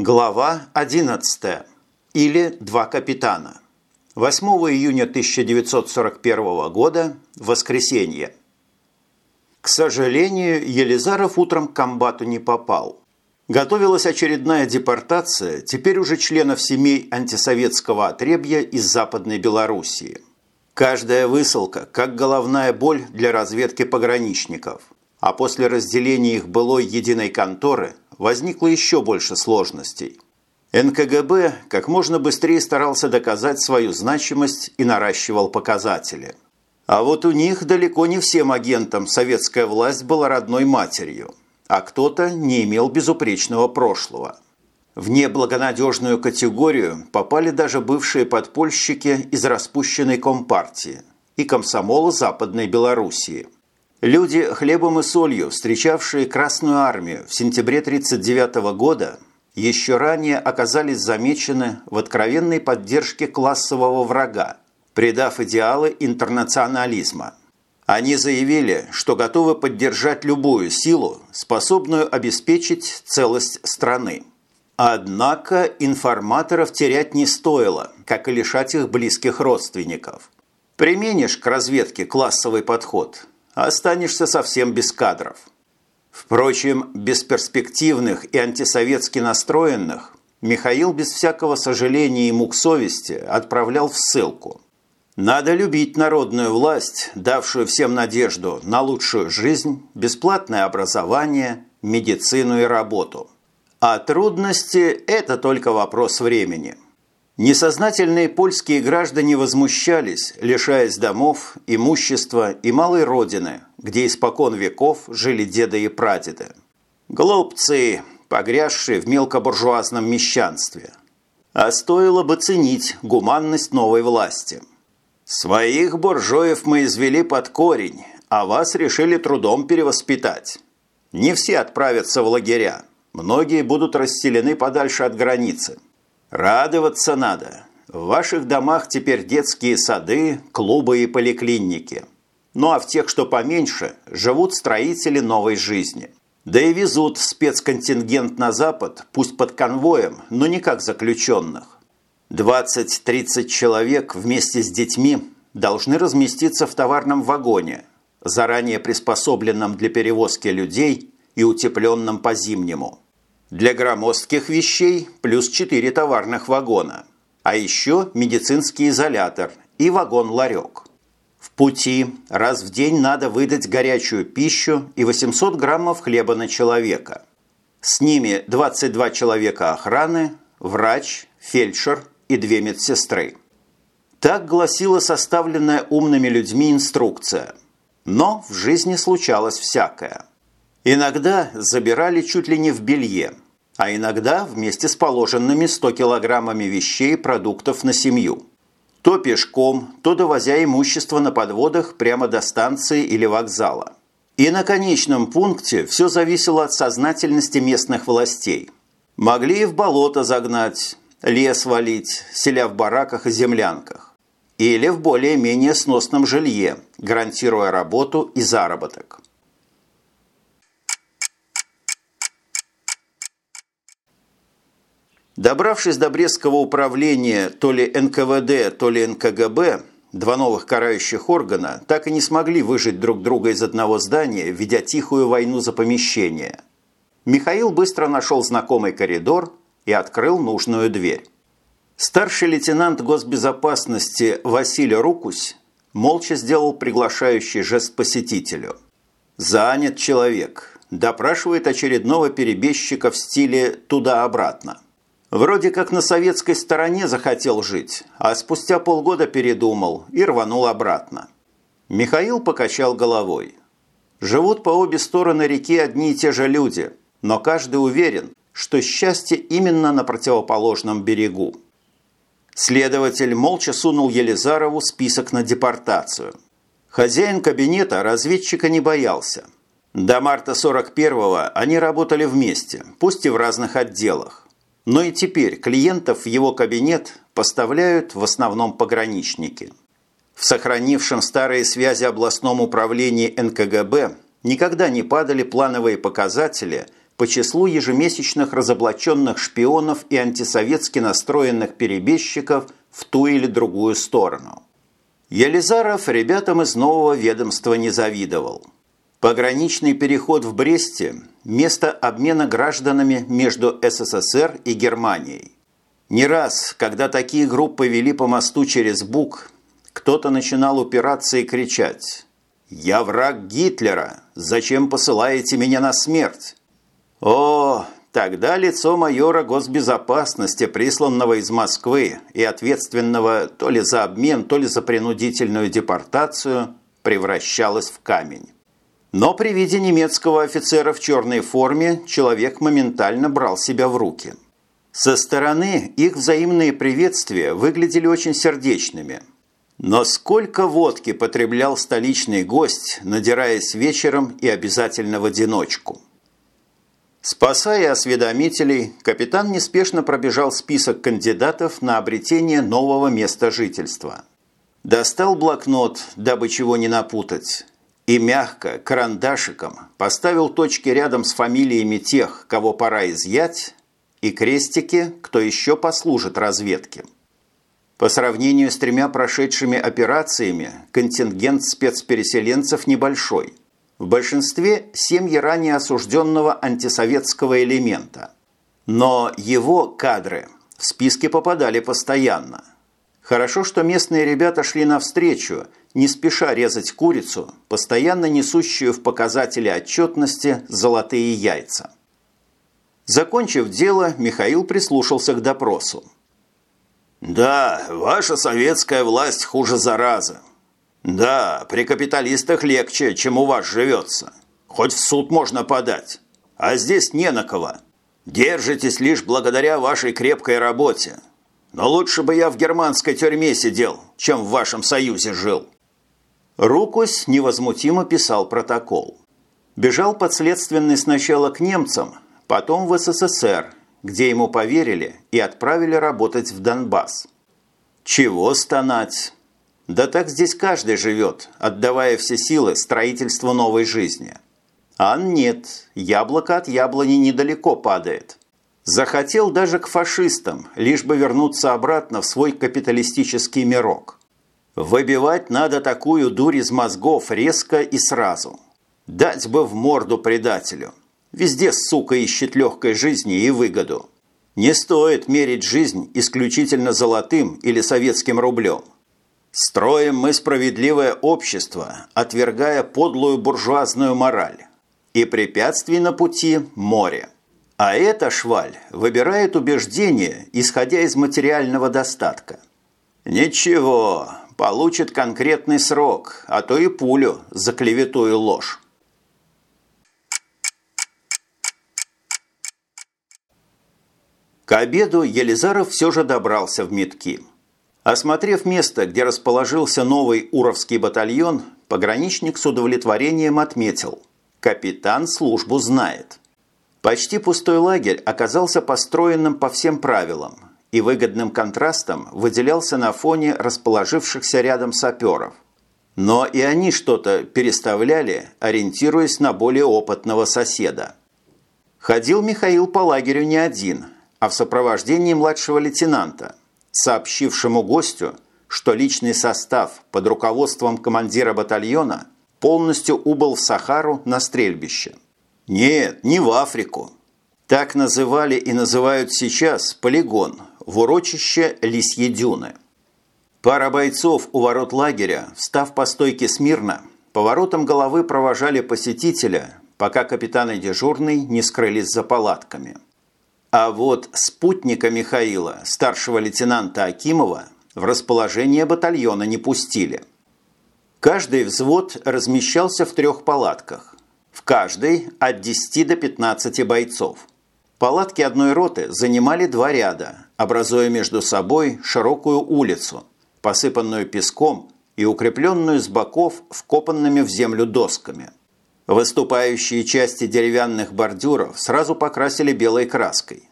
Глава 11. Или «Два капитана». 8 июня 1941 года. Воскресенье. К сожалению, Елизаров утром к комбату не попал. Готовилась очередная депортация, теперь уже членов семей антисоветского отребья из Западной Белоруссии. Каждая высылка – как головная боль для разведки пограничников. А после разделения их былой единой конторы возникло еще больше сложностей. НКГБ как можно быстрее старался доказать свою значимость и наращивал показатели. А вот у них далеко не всем агентам советская власть была родной матерью – а кто-то не имел безупречного прошлого. В неблагонадежную категорию попали даже бывшие подпольщики из распущенной Компартии и комсомола Западной Белоруссии. Люди хлебом и солью, встречавшие Красную Армию в сентябре 1939 года, еще ранее оказались замечены в откровенной поддержке классового врага, предав идеалы интернационализма – они заявили, что готовы поддержать любую силу, способную обеспечить целость страны. Однако информаторов терять не стоило, как и лишать их близких родственников. Применишь к разведке классовый подход, останешься совсем без кадров. Впрочем, бесперспективных и антисоветски настроенных Михаил без всякого сожаления и мук совести отправлял в ссылку – надо любить народную власть, давшую всем надежду на лучшую жизнь, бесплатное образование, медицину и работу. А трудности – это только вопрос времени. Несознательные польские граждане возмущались, лишаясь домов, имущества и малой родины, где испокон веков жили деды и прадеды. Глупцы, погрязшие в мелкобуржуазном мещанстве. А стоило бы ценить гуманность новой власти – «Своих буржуев мы извели под корень, а вас решили трудом перевоспитать. Не все отправятся в лагеря, многие будут расселены подальше от границы. Радоваться надо. В ваших домах теперь детские сады, клубы и поликлиники. Ну а в тех, что поменьше, живут строители новой жизни. Да и везут спецконтингент на Запад, пусть под конвоем, но не как заключенных. 20-30 человек вместе с детьми должны разместиться в товарном вагоне, заранее приспособленном для перевозки людей и утепленном по-зимнему. Для громоздких вещей плюс 4 товарных вагона, а еще медицинский изолятор и вагон-ларек. В пути раз в день надо выдать горячую пищу и 800 граммов хлеба на человека. С ними 22 человека охраны, врач, фельдшер и две медсестры. Так гласила составленная умными людьми инструкция. Но в жизни случалось всякое. Иногда забирали чуть ли не в белье, а иногда вместе с положенными 100 килограммами вещей и продуктов на семью. То пешком, то довозя имущество на подводах прямо до станции или вокзала. И на конечном пункте все зависело от сознательности местных властей. Могли и в болото загнать, лес валить, селя в бараках и землянках. Или в более-менее сносном жилье, гарантируя работу и заработок. Добравшись до Брестского управления то ли НКВД, то ли НКГБ, два новых карающих органа так и не смогли выжить друг друга из одного здания, ведя тихую войну за помещение. Михаил быстро нашел знакомый коридор и открыл нужную дверь. Старший лейтенант госбезопасности Василий Рукусь молча сделал приглашающий жест посетителю. «Занят человек. Допрашивает очередного перебежчика в стиле «туда-обратно». Вроде как на советской стороне захотел жить, а спустя полгода передумал и рванул обратно. Михаил покачал головой. Живут по обе стороны реки одни и те же люди, но каждый уверен, что счастье именно на противоположном берегу. Следователь молча сунул Елизарову список на депортацию. Хозяин кабинета разведчика не боялся. До марта 41-го они работали вместе, пусть и в разных отделах. Но и теперь клиентов в его кабинет поставляют в основном пограничники. В сохранившем старые связи областном управлении НКГБ никогда не падали плановые показатели – по числу ежемесячных разоблаченных шпионов и антисоветски настроенных перебежчиков в ту или другую сторону. Елизаров ребятам из нового ведомства не завидовал. Пограничный переход в Бресте – место обмена гражданами между СССР и Германией. Не раз, когда такие группы вели по мосту через Буг, кто-то начинал упираться и кричать «Я враг Гитлера! Зачем посылаете меня на смерть?» О, тогда лицо майора госбезопасности, присланного из Москвы и ответственного то ли за обмен, то ли за принудительную депортацию, превращалось в камень. Но при виде немецкого офицера в черной форме человек моментально брал себя в руки. Со стороны их взаимные приветствия выглядели очень сердечными. Но сколько водки потреблял столичный гость, надираясь вечером и обязательно в одиночку – Спасая осведомителей, капитан неспешно пробежал список кандидатов на обретение нового места жительства. Достал блокнот, дабы чего не напутать, и мягко, карандашиком, поставил точки рядом с фамилиями тех, кого пора изъять, и крестики, кто еще послужит разведке. По сравнению с тремя прошедшими операциями, контингент спецпереселенцев небольшой – в большинстве семьи ранее осужденного антисоветского элемента. Но его кадры в списки попадали постоянно. Хорошо, что местные ребята шли навстречу, не спеша резать курицу, постоянно несущую в показатели отчетности золотые яйца. Закончив дело, Михаил прислушался к допросу. «Да, ваша советская власть хуже заразы. «Да, при капиталистах легче, чем у вас живется. Хоть в суд можно подать. А здесь не на кого. Держитесь лишь благодаря вашей крепкой работе. Но лучше бы я в германской тюрьме сидел, чем в вашем союзе жил». Рукусь невозмутимо писал протокол. Бежал подследственный сначала к немцам, потом в СССР, где ему поверили и отправили работать в Донбасс. Чего стонать? Да так здесь каждый живет, отдавая все силы строительству новой жизни. А нет, яблоко от яблони недалеко падает. Захотел даже к фашистам, лишь бы вернуться обратно в свой капиталистический мирок. Выбивать надо такую дурь из мозгов резко и сразу. Дать бы в морду предателю. Везде сука ищет легкой жизни и выгоду. Не стоит мерить жизнь исключительно золотым или советским рублем. Строим мы справедливое общество, отвергая подлую буржуазную мораль. И препятствий на пути море. А эта шваль выбирает убеждения, исходя из материального достатка. Ничего, получит конкретный срок, а то и пулю за клевету и ложь. К обеду Елизаров все же добрался в метки – Осмотрев место, где расположился новый Уровский батальон, пограничник с удовлетворением отметил – капитан службу знает. Почти пустой лагерь оказался построенным по всем правилам и выгодным контрастом выделялся на фоне расположившихся рядом саперов. Но и они что-то переставляли, ориентируясь на более опытного соседа. Ходил Михаил по лагерю не один, а в сопровождении младшего лейтенанта – сообщившему гостю, что личный состав под руководством командира батальона полностью убыл в Сахару на стрельбище. Нет, не в Африку. Так называли и называют сейчас полигон в урочище Лисье Дюны. Пара бойцов у ворот лагеря, встав по стойке смирно, поворотом головы провожали посетителя, пока капитан и дежурный не скрылись за палатками – а вот спутника Михаила, старшего лейтенанта Акимова, в расположение батальона не пустили. Каждый взвод размещался в трех палатках. В каждой от 10 до 15 бойцов. Палатки одной роты занимали два ряда, образуя между собой широкую улицу, посыпанную песком и укрепленную с боков вкопанными в землю досками – Выступающие части деревянных бордюров сразу покрасили белой краской.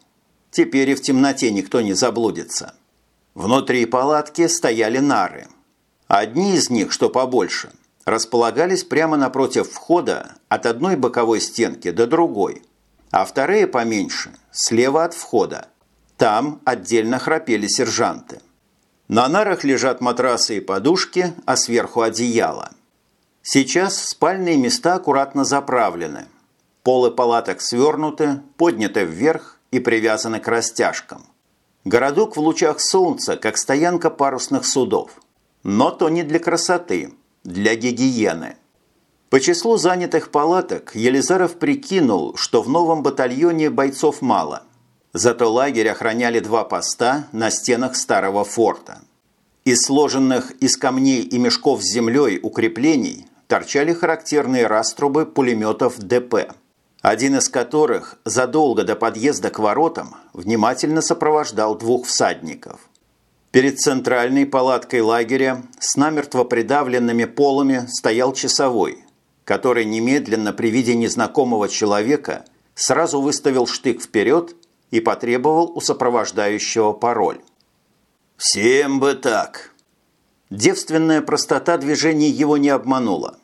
Теперь и в темноте никто не заблудится. Внутри палатки стояли нары. Одни из них, что побольше, располагались прямо напротив входа от одной боковой стенки до другой, а вторые поменьше, слева от входа. Там отдельно храпели сержанты. На нарах лежат матрасы и подушки, а сверху одеяло. Сейчас спальные места аккуратно заправлены. Полы палаток свернуты, подняты вверх и привязаны к растяжкам. Городок в лучах солнца, как стоянка парусных судов. Но то не для красоты, для гигиены. По числу занятых палаток Елизаров прикинул, что в новом батальоне бойцов мало. Зато лагерь охраняли два поста на стенах старого форта. Из сложенных из камней и мешков с землей укреплений торчали характерные раструбы пулеметов ДП, один из которых задолго до подъезда к воротам внимательно сопровождал двух всадников. Перед центральной палаткой лагеря с намертво придавленными полами стоял часовой, который немедленно при виде незнакомого человека сразу выставил штык вперед и потребовал у сопровождающего пароль. «Всем бы так!» Девственная простота движений его не обманула.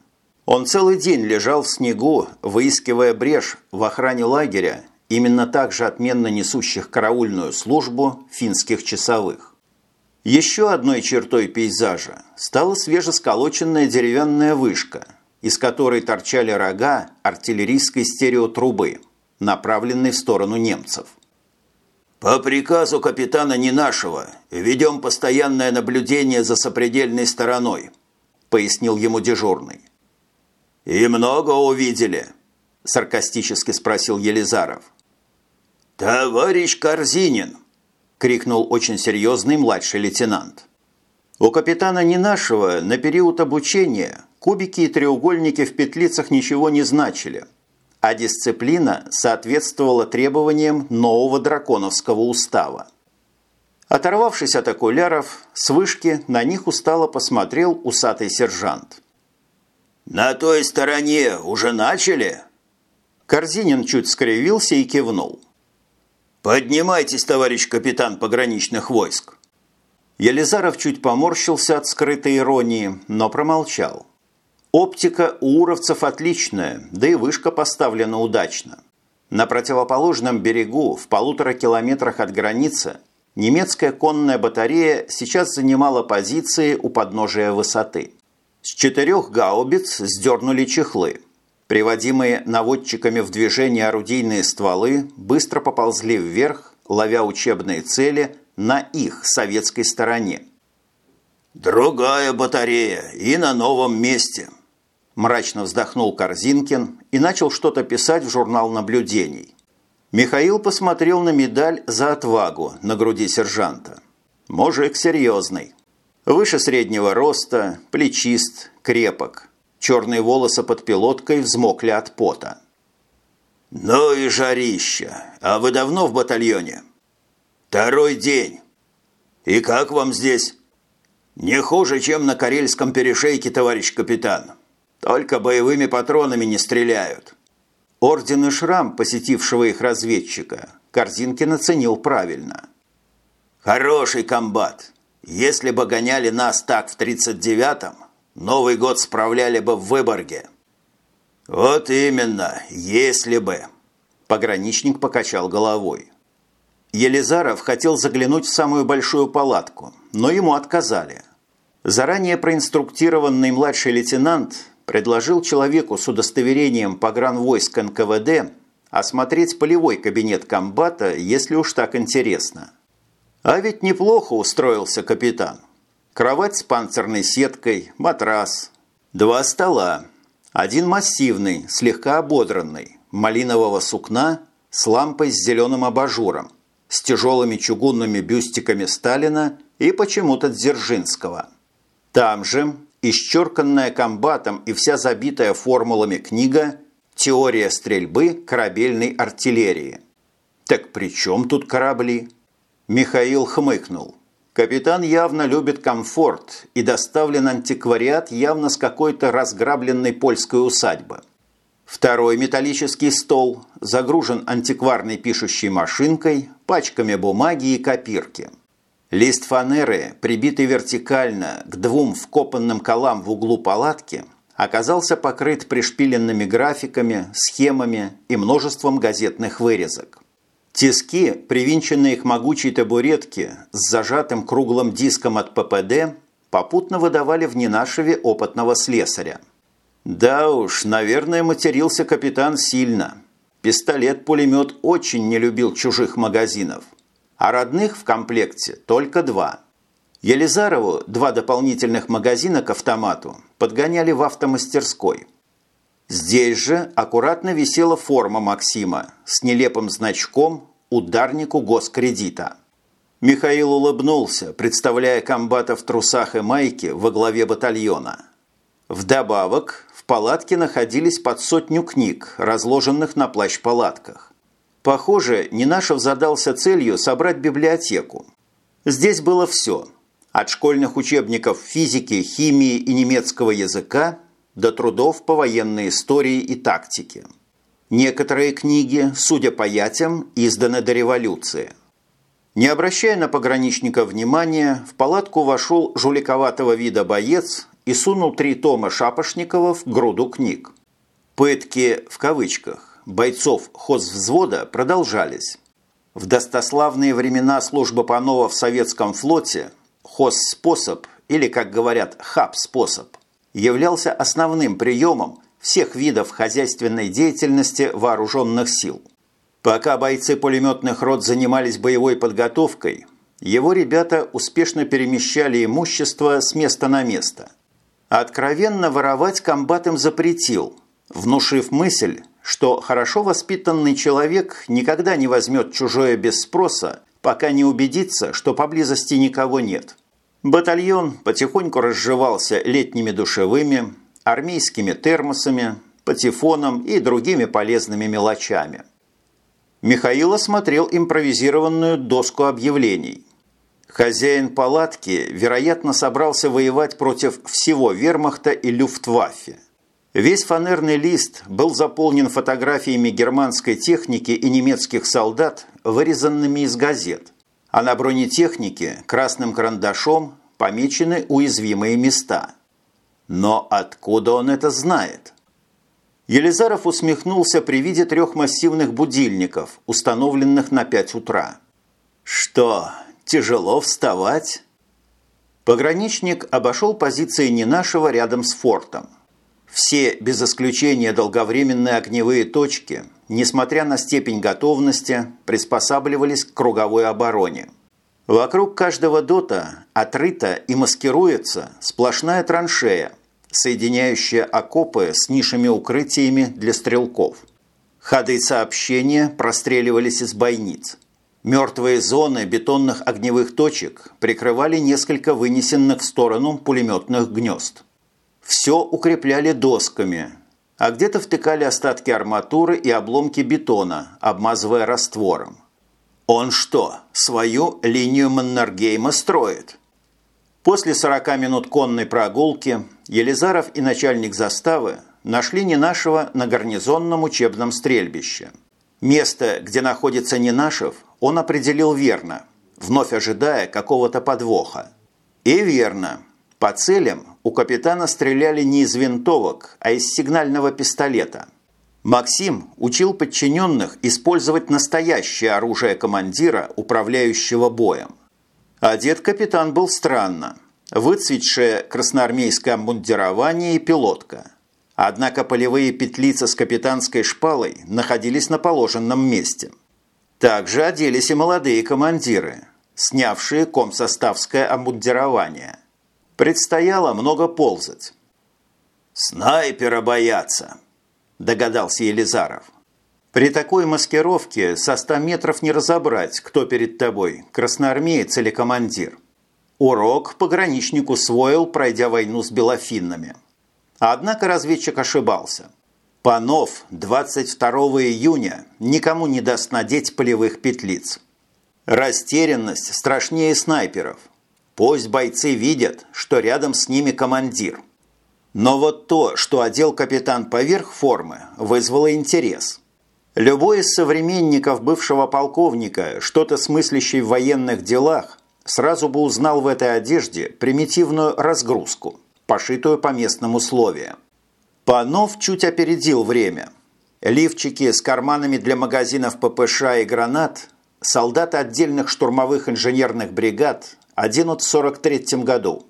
Он целый день лежал в снегу, выискивая брешь в охране лагеря, именно так же отменно несущих караульную службу финских часовых. Еще одной чертой пейзажа стала свежесколоченная деревянная вышка, из которой торчали рога артиллерийской стереотрубы, направленной в сторону немцев. «По приказу капитана Нинашева ведем постоянное наблюдение за сопредельной стороной», пояснил ему дежурный. «И много увидели?» – саркастически спросил Елизаров. «Товарищ Корзинин!» – крикнул очень серьезный младший лейтенант. У капитана Нинашева на период обучения кубики и треугольники в петлицах ничего не значили – а дисциплина соответствовала требованиям нового драконовского устава. Оторвавшись от окуляров, с вышки на них устало посмотрел усатый сержант. «На той стороне уже начали?» Корзинин чуть скривился и кивнул. «Поднимайтесь, товарищ капитан пограничных войск!» Елизаров чуть поморщился от скрытой иронии, но промолчал. Оптика у уровцев отличная, да и вышка поставлена удачно. На противоположном берегу, в полутора километрах от границы, немецкая конная батарея сейчас занимала позиции у подножия высоты. С четырех гаубиц сдернули чехлы. Приводимые наводчиками в движение орудийные стволы быстро поползли вверх, ловя учебные цели на их советской стороне. «Другая батарея и на новом месте», Мрачно вздохнул Корзинкин и начал что-то писать в журнал наблюдений. Михаил посмотрел на медаль за отвагу на груди сержанта. Мужик серьезный. Выше среднего роста, плечист, крепок. Черные волосы под пилоткой взмокли от пота. «Ну и жарища! А вы давно в батальоне?» «Второй день. И как вам здесь?» «Не хуже, чем на Карельском перешейке, товарищ капитан. Только боевыми патронами не стреляют. Орден и шрам посетившего их разведчика Корзинкин оценил правильно. Хороший комбат. Если бы гоняли нас так в 39-м, Новый год справляли бы в Выборге. Вот именно, если бы. Пограничник покачал головой. Елизаров хотел заглянуть в самую большую палатку, но ему отказали. Заранее проинструктированный младший лейтенант предложил человеку с удостоверением погранвойск НКВД осмотреть полевой кабинет комбата, если уж так интересно. А ведь неплохо устроился капитан. Кровать с панцирной сеткой, матрас, два стола, один массивный, слегка ободранный, малинового сукна с лампой с зеленым абажуром, с тяжелыми чугунными бюстиками Сталина и почему-то Дзержинского. Там же исчерканная комбатом и вся забитая формулами книга «Теория стрельбы корабельной артиллерии». Так при чем тут корабли? Михаил хмыкнул. Капитан явно любит комфорт и доставлен антиквариат явно с какой-то разграбленной польской усадьбы. Второй металлический стол загружен антикварной пишущей машинкой, пачками бумаги и копирки – Лист фанеры, прибитый вертикально к двум вкопанным колам в углу палатки, оказался покрыт пришпиленными графиками, схемами и множеством газетных вырезок. Тиски, привинченные к могучей табуретке с зажатым круглым диском от ППД, попутно выдавали в Ненашеве опытного слесаря. Да уж, наверное, матерился капитан сильно. Пистолет-пулемет очень не любил чужих магазинов, а родных в комплекте только два. Елизарову два дополнительных магазина к автомату подгоняли в автомастерской. Здесь же аккуратно висела форма Максима с нелепым значком «Ударнику госкредита». Михаил улыбнулся, представляя комбата в трусах и майке во главе батальона. Вдобавок, в палатке находились под сотню книг, разложенных на плащ-палатках. Похоже, Нинашев задался целью собрать библиотеку. Здесь было все – от школьных учебников физики, химии и немецкого языка до трудов по военной истории и тактике. Некоторые книги, судя по ятям, изданы до революции. Не обращая на пограничника внимания, в палатку вошел жуликоватого вида боец и сунул три тома Шапошникова в груду книг. Пытки, в кавычках, бойцов хозвзвода продолжались. В достославные времена службы Панова в советском флоте Хозспособ, или, как говорят, хаб-способ, являлся основным приемом всех видов хозяйственной деятельности вооруженных сил. Пока бойцы пулеметных рот занимались боевой подготовкой, его ребята успешно перемещали имущество с места на место. Откровенно воровать комбат им запретил, внушив мысль, что хорошо воспитанный человек никогда не возьмет чужое без спроса, пока не убедится, что поблизости никого нет – Батальон потихоньку разживался летними душевыми, армейскими термосами, патефоном и другими полезными мелочами. Михаил осмотрел импровизированную доску объявлений. Хозяин палатки, вероятно, собрался воевать против всего вермахта и люфтваффе. Весь фанерный лист был заполнен фотографиями германской техники и немецких солдат, вырезанными из газет а на бронетехнике красным карандашом помечены уязвимые места. Но откуда он это знает? Елизаров усмехнулся при виде трех массивных будильников, установленных на 5 утра. «Что, тяжело вставать?» Пограничник обошел позиции Ненашева рядом с фортом. Все, без исключения долговременные огневые точки, несмотря на степень готовности, приспосабливались к круговой обороне. Вокруг каждого дота отрыта и маскируется сплошная траншея, соединяющая окопы с нишами укрытиями для стрелков. Ходы сообщения простреливались из бойниц. Мертвые зоны бетонных огневых точек прикрывали несколько вынесенных в сторону пулеметных гнезд. Все укрепляли досками, а где-то втыкали остатки арматуры и обломки бетона, обмазывая раствором. Он что, свою линию Маннергейма строит? После 40 минут конной прогулки Елизаров и начальник заставы нашли Ненашева на гарнизонном учебном стрельбище. Место, где находится Ненашев, он определил верно, вновь ожидая какого-то подвоха. И верно – по целям у капитана стреляли не из винтовок, а из сигнального пистолета. Максим учил подчиненных использовать настоящее оружие командира, управляющего боем. Одет капитан был странно. Выцветшее красноармейское обмундирование и пилотка. Однако полевые петлицы с капитанской шпалой находились на положенном месте. Также оделись и молодые командиры, снявшие комсоставское обмундирование. Предстояло много ползать. «Снайпера боятся», – догадался Елизаров. При такой маскировке со ста метров не разобрать, кто перед тобой, красноармеец или командир. Урок пограничник усвоил, пройдя войну с белофиннами. Однако разведчик ошибался. Панов 22 июня никому не даст надеть полевых петлиц. Растерянность страшнее снайперов – Пусть бойцы видят, что рядом с ними командир. Но вот то, что одел капитан поверх формы, вызвало интерес. Любой из современников бывшего полковника, что-то смыслящий в военных делах, сразу бы узнал в этой одежде примитивную разгрузку, пошитую по местным условиям. Панов чуть опередил время. Лифчики с карманами для магазинов ППШ и гранат солдаты отдельных штурмовых инженерных бригад оденут в 43 году.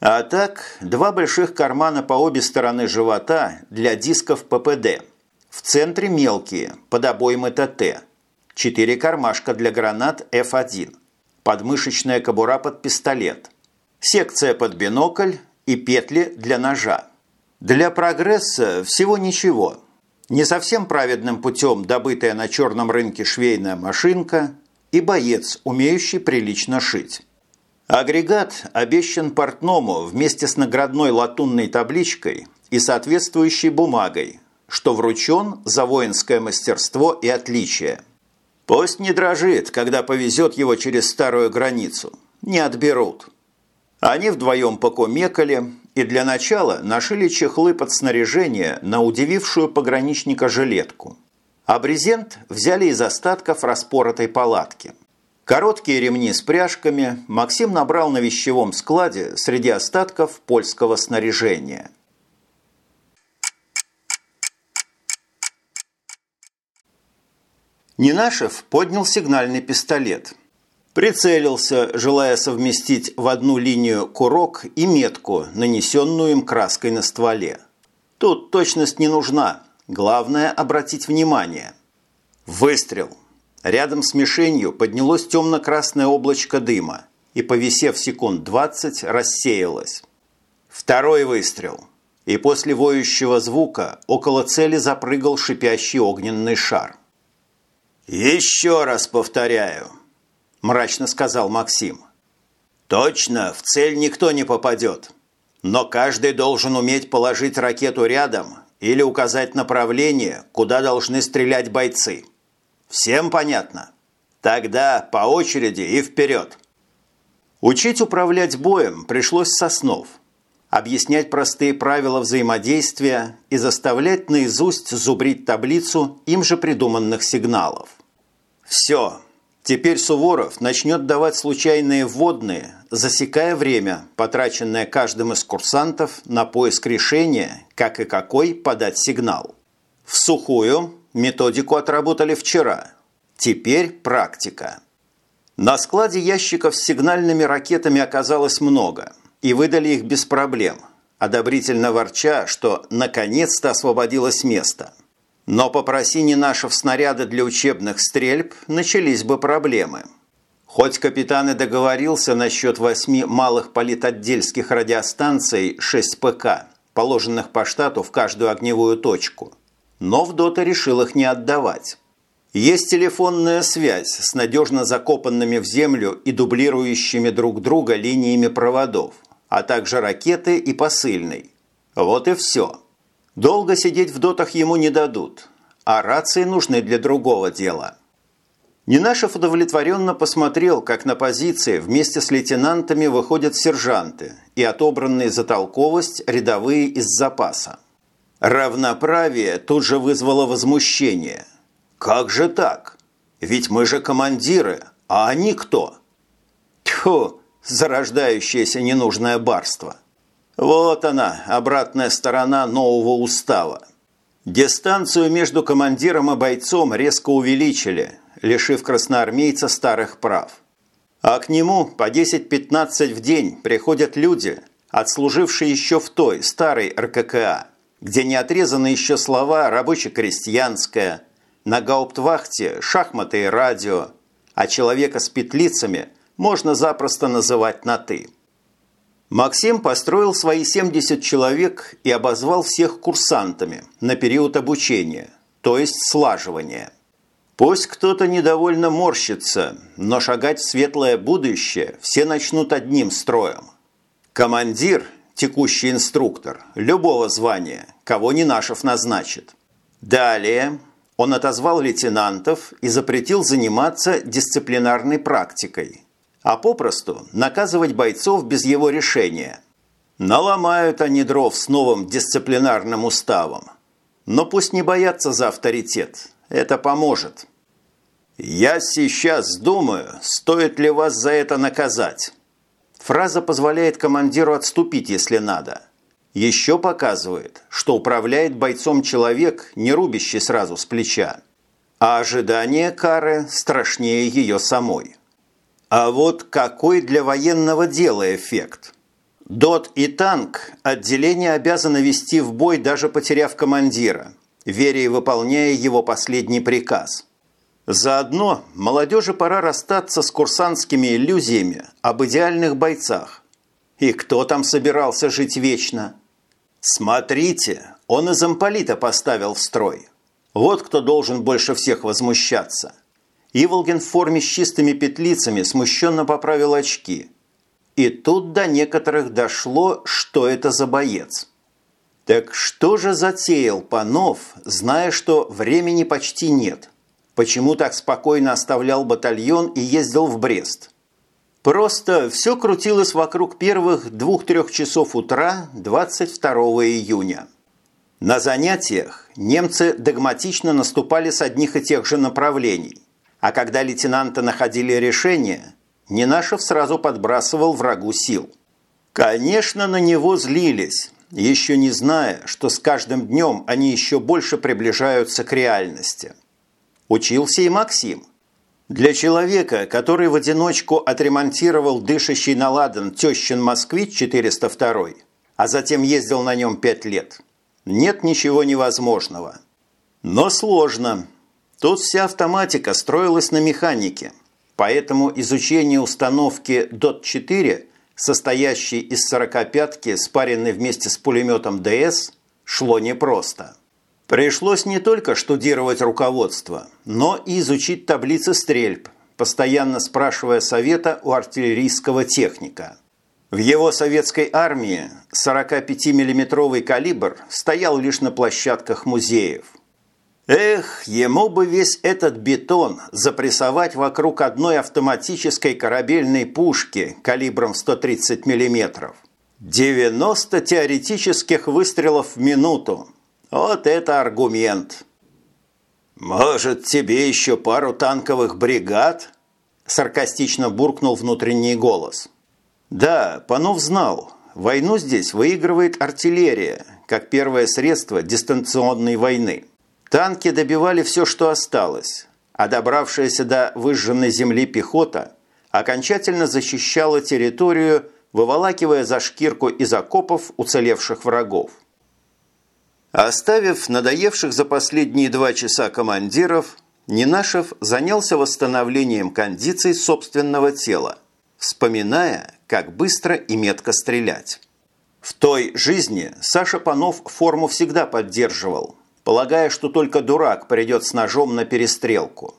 А так, два больших кармана по обе стороны живота для дисков ППД. В центре мелкие, под обоймы ТТ. Четыре кармашка для гранат F1. Подмышечная кобура под пистолет. Секция под бинокль и петли для ножа. Для прогресса всего ничего – не совсем праведным путем добытая на черном рынке швейная машинка и боец, умеющий прилично шить. Агрегат обещан портному вместе с наградной латунной табличкой и соответствующей бумагой, что вручен за воинское мастерство и отличие. Пусть не дрожит, когда повезет его через старую границу. Не отберут. Они вдвоем покумекали, и для начала нашили чехлы под снаряжение на удивившую пограничника жилетку. А брезент взяли из остатков распоротой палатки. Короткие ремни с пряжками Максим набрал на вещевом складе среди остатков польского снаряжения. Нинашев поднял сигнальный пистолет – Прицелился, желая совместить в одну линию курок и метку, нанесенную им краской на стволе. Тут точность не нужна, главное обратить внимание. Выстрел. Рядом с мишенью поднялось темно-красное облачко дыма и, повисев секунд 20, рассеялось. Второй выстрел. И после воющего звука около цели запрыгал шипящий огненный шар. «Еще раз повторяю», мрачно сказал Максим. Точно, в цель никто не попадет. Но каждый должен уметь положить ракету рядом или указать направление, куда должны стрелять бойцы. Всем понятно? Тогда по очереди и вперед. Учить управлять боем пришлось с основ. Объяснять простые правила взаимодействия и заставлять наизусть зубрить таблицу им же придуманных сигналов. Все, Теперь Суворов начнет давать случайные вводные, засекая время, потраченное каждым из курсантов на поиск решения, как и какой подать сигнал. В сухую методику отработали вчера. Теперь практика. На складе ящиков с сигнальными ракетами оказалось много, и выдали их без проблем, одобрительно ворча, что наконец-то освободилось место – но попроси не наших снаряды для учебных стрельб, начались бы проблемы. Хоть капитан и договорился насчет восьми малых политотдельских радиостанций 6 ПК, положенных по штату в каждую огневую точку, но в ДОТа решил их не отдавать. Есть телефонная связь с надежно закопанными в землю и дублирующими друг друга линиями проводов, а также ракеты и посыльный. Вот и все. Долго сидеть в дотах ему не дадут, а рации нужны для другого дела. Нинашев удовлетворенно посмотрел, как на позиции вместе с лейтенантами выходят сержанты и отобранные за толковость рядовые из запаса. Равноправие тут же вызвало возмущение. «Как же так? Ведь мы же командиры, а они кто?» Тьфу, зарождающееся ненужное барство. Вот она, обратная сторона нового устава. Дистанцию между командиром и бойцом резко увеличили, лишив красноармейца старых прав. А к нему по 10-15 в день приходят люди, отслужившие еще в той, старой РККА, где не отрезаны еще слова «рабоче-крестьянское», на гауптвахте «шахматы и радио», а человека с петлицами можно запросто называть на «ты». Максим построил свои 70 человек и обозвал всех курсантами на период обучения, то есть слаживания. Пусть кто-то недовольно морщится, но шагать в светлое будущее все начнут одним строем. Командир, текущий инструктор, любого звания, кого Нинашев назначит. Далее он отозвал лейтенантов и запретил заниматься дисциплинарной практикой – а попросту наказывать бойцов без его решения. Наломают они дров с новым дисциплинарным уставом. Но пусть не боятся за авторитет, это поможет. «Я сейчас думаю, стоит ли вас за это наказать». Фраза позволяет командиру отступить, если надо. Еще показывает, что управляет бойцом человек, не рубящий сразу с плеча. А ожидание кары страшнее ее самой. А вот какой для военного дела эффект? ДОТ и танк отделение обязано вести в бой, даже потеряв командира, веря и выполняя его последний приказ – Заодно молодежи пора расстаться с курсантскими иллюзиями об идеальных бойцах. И кто там собирался жить вечно? Смотрите, он и замполита поставил в строй. Вот кто должен больше всех возмущаться. Иволгин в форме с чистыми петлицами смущенно поправил очки. И тут до некоторых дошло, что это за боец. Так что же затеял Панов, зная, что времени почти нет? Почему так спокойно оставлял батальон и ездил в Брест? Просто все крутилось вокруг первых двух-трех часов утра 22 июня. На занятиях немцы догматично наступали с одних и тех же направлений, а когда лейтенанты находили решение, Ненашев сразу подбрасывал врагу сил. Конечно, на него злились, еще не зная, что с каждым днем они еще больше приближаются к реальности – учился и Максим. Для человека, который в одиночку отремонтировал дышащий на ладан тещин «Москвич-402», а затем ездил на нем пять лет, нет ничего невозможного. Но сложно. Тут вся автоматика строилась на механике, поэтому изучение установки DOT-4, состоящей из 45-ки, спаренной вместе с пулеметом ДС, шло непросто. Пришлось не только штудировать руководство, но и изучить таблицы стрельб, постоянно спрашивая совета у артиллерийского техника. В его советской армии 45-миллиметровый калибр стоял лишь на площадках музеев. Эх, ему бы весь этот бетон запрессовать вокруг одной автоматической корабельной пушки калибром 130 мм. 90 теоретических выстрелов в минуту вот это аргумент. Может, тебе еще пару танковых бригад? Саркастично буркнул внутренний голос. Да, Панов знал. Войну здесь выигрывает артиллерия, как первое средство дистанционной войны. Танки добивали все, что осталось, а добравшаяся до выжженной земли пехота окончательно защищала территорию, выволакивая за шкирку из окопов уцелевших врагов. Оставив надоевших за последние два часа командиров, Нинашев занялся восстановлением кондиций собственного тела, вспоминая, как быстро и метко стрелять. В той жизни Саша Панов форму всегда поддерживал, полагая, что только дурак придет с ножом на перестрелку.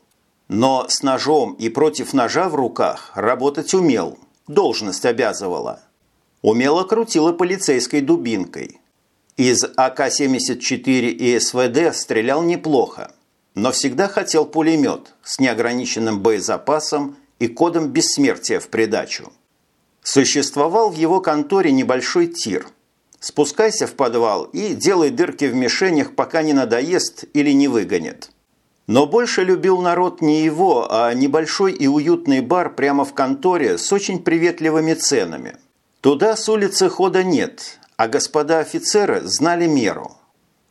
Но с ножом и против ножа в руках работать умел, должность обязывала. Умело крутила полицейской дубинкой – из АК-74 и СВД стрелял неплохо, но всегда хотел пулемет с неограниченным боезапасом и кодом бессмертия в придачу. Существовал в его конторе небольшой тир. Спускайся в подвал и делай дырки в мишенях, пока не надоест или не выгонит. Но больше любил народ не его, а небольшой и уютный бар прямо в конторе с очень приветливыми ценами. Туда с улицы хода нет, а господа офицеры знали меру.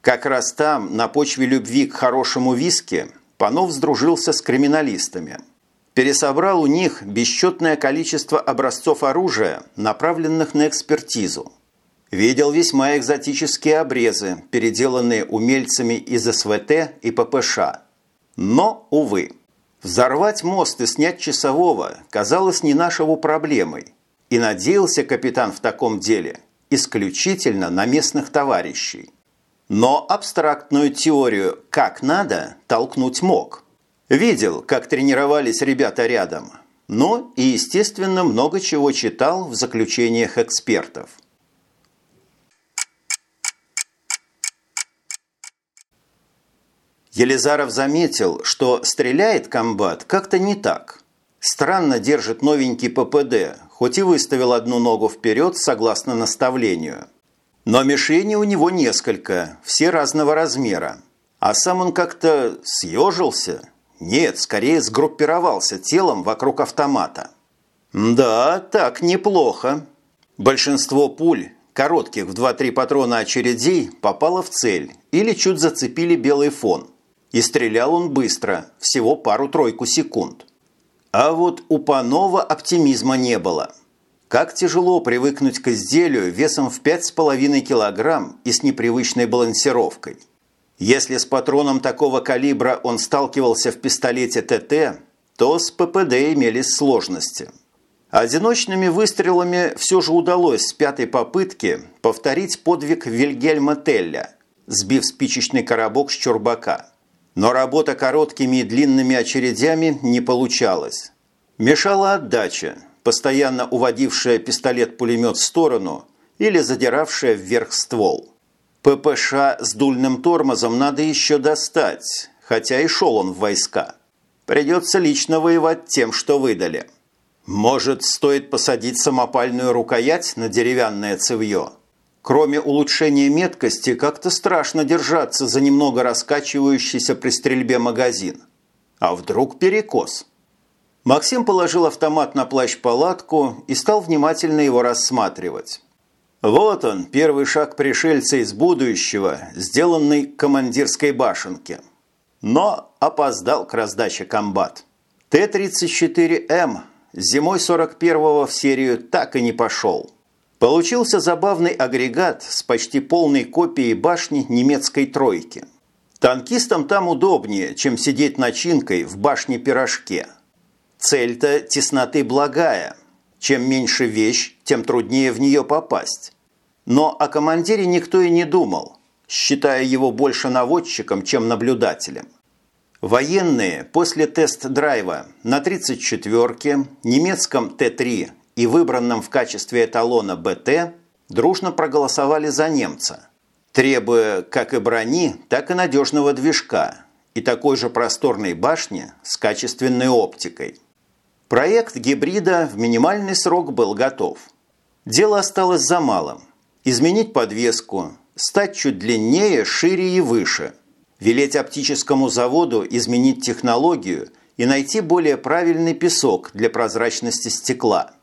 Как раз там, на почве любви к хорошему виске, Панов сдружился с криминалистами. Пересобрал у них бесчетное количество образцов оружия, направленных на экспертизу. Видел весьма экзотические обрезы, переделанные умельцами из СВТ и ППШ. Но, увы, взорвать мост и снять часового казалось не нашего проблемой. И надеялся капитан в таком деле – исключительно на местных товарищей. Но абстрактную теорию «как надо» толкнуть мог. Видел, как тренировались ребята рядом. Ну и, естественно, много чего читал в заключениях экспертов. Елизаров заметил, что стреляет комбат как-то не так. Странно держит новенький ППД, хоть и выставил одну ногу вперед согласно наставлению. Но мишени у него несколько, все разного размера. А сам он как-то съежился. Нет, скорее сгруппировался телом вокруг автомата. Да, так неплохо. Большинство пуль коротких в 2-3 патрона очередей, попало в цель или чуть зацепили белый фон. И стрелял он быстро, всего пару-тройку секунд. А вот у Панова оптимизма не было. Как тяжело привыкнуть к изделию весом в 5,5 килограмм и с непривычной балансировкой. Если с патроном такого калибра он сталкивался в пистолете ТТ, то с ППД имелись сложности. Одиночными выстрелами все же удалось с пятой попытки повторить подвиг Вильгельма Телля, сбив спичечный коробок с чурбака. Но работа короткими и длинными очередями не получалась. Мешала отдача, постоянно уводившая пистолет-пулемет в сторону или задиравшая вверх ствол. ППШ с дульным тормозом надо еще достать, хотя и шел он в войска. Придется лично воевать тем, что выдали. Может, стоит посадить самопальную рукоять на деревянное цевье? Кроме улучшения меткости, как-то страшно держаться за немного раскачивающийся при стрельбе магазин. А вдруг перекос? Максим положил автомат на плащ-палатку и стал внимательно его рассматривать. Вот он, первый шаг пришельца из будущего, сделанный к командирской башенке. Но опоздал к раздаче комбат. Т-34М зимой 41-го в серию так и не пошел. Получился забавный агрегат с почти полной копией башни немецкой тройки. Танкистам там удобнее, чем сидеть начинкой в башне-пирожке. Цель-то тесноты благая. Чем меньше вещь, тем труднее в нее попасть. Но о командире никто и не думал, считая его больше наводчиком, чем наблюдателем. Военные после тест-драйва на 34-ке, немецком Т-3 и выбранном в качестве эталона БТ дружно проголосовали за немца, требуя как и брони, так и надежного движка и такой же просторной башни с качественной оптикой. Проект гибрида в минимальный срок был готов. Дело осталось за малым. Изменить подвеску, стать чуть длиннее, шире и выше – велеть оптическому заводу изменить технологию и найти более правильный песок для прозрачности стекла.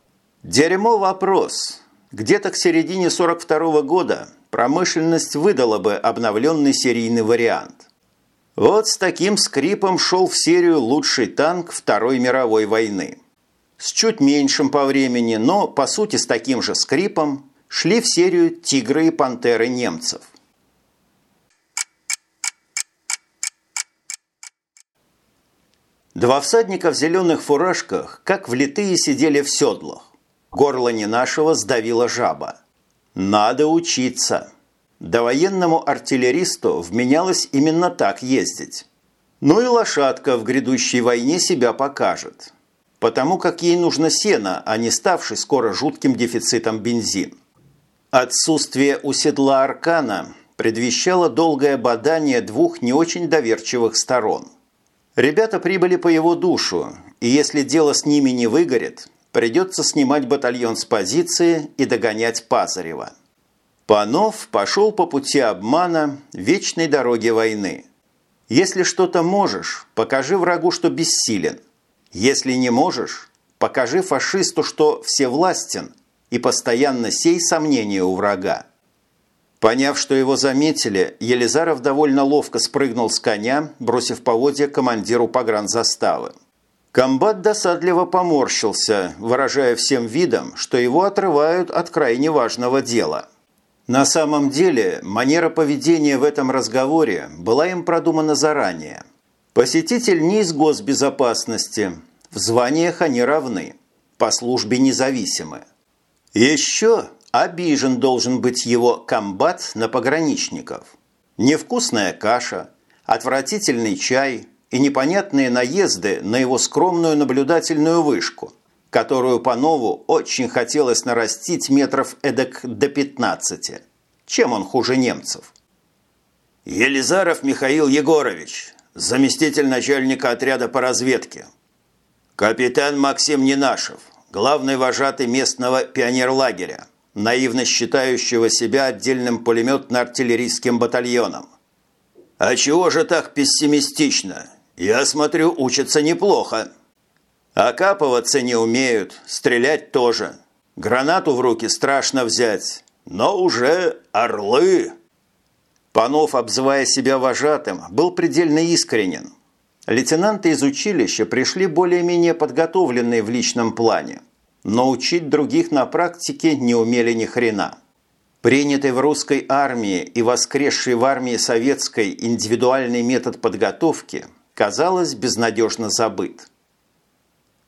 Дерьмо вопрос. Где-то к середине 42 -го года промышленность выдала бы обновленный серийный вариант. Вот с таким скрипом шел в серию лучший танк Второй мировой войны. С чуть меньшим по времени, но по сути с таким же скрипом шли в серию «Тигры и пантеры» немцев – Два всадника в зеленых фуражках, как влитые, сидели в седлах. Горло не нашего сдавила жаба. Надо учиться. Довоенному артиллеристу вменялось именно так ездить. Ну и лошадка в грядущей войне себя покажет. Потому как ей нужно сено, а не ставший скоро жутким дефицитом бензин. Отсутствие у седла аркана предвещало долгое бадание двух не очень доверчивых сторон – Ребята прибыли по его душу, и если дело с ними не выгорит, придется снимать батальон с позиции и догонять Пазарева. Панов пошел по пути обмана вечной дороги войны. Если что-то можешь, покажи врагу, что бессилен. Если не можешь, покажи фашисту, что всевластен, и постоянно сей сомнения у врага. Поняв, что его заметили, Елизаров довольно ловко спрыгнул с коня, бросив поводья командиру погранзаставы. Комбат досадливо поморщился, выражая всем видом, что его отрывают от крайне важного дела. На самом деле, манера поведения в этом разговоре была им продумана заранее. Посетитель не из госбезопасности, в званиях они равны, по службе независимы. Еще Обижен должен быть его комбат на пограничников. Невкусная каша, отвратительный чай и непонятные наезды на его скромную наблюдательную вышку, которую Панову очень хотелось нарастить метров эдак до 15. Чем он хуже немцев? Елизаров Михаил Егорович, заместитель начальника отряда по разведке. Капитан Максим Ненашев, главный вожатый местного пионерлагеря наивно считающего себя отдельным пулеметно-артиллерийским батальоном. «А чего же так пессимистично? Я смотрю, учатся неплохо. Окапываться не умеют, стрелять тоже. Гранату в руки страшно взять. но уже орлы!» Панов, обзывая себя вожатым, был предельно искренен. Лейтенанты из училища пришли более-менее подготовленные в личном плане, но учить других на практике не умели ни хрена. Принятый в русской армии и воскресший в армии советской индивидуальный метод подготовки, казалось, безнадежно забыт.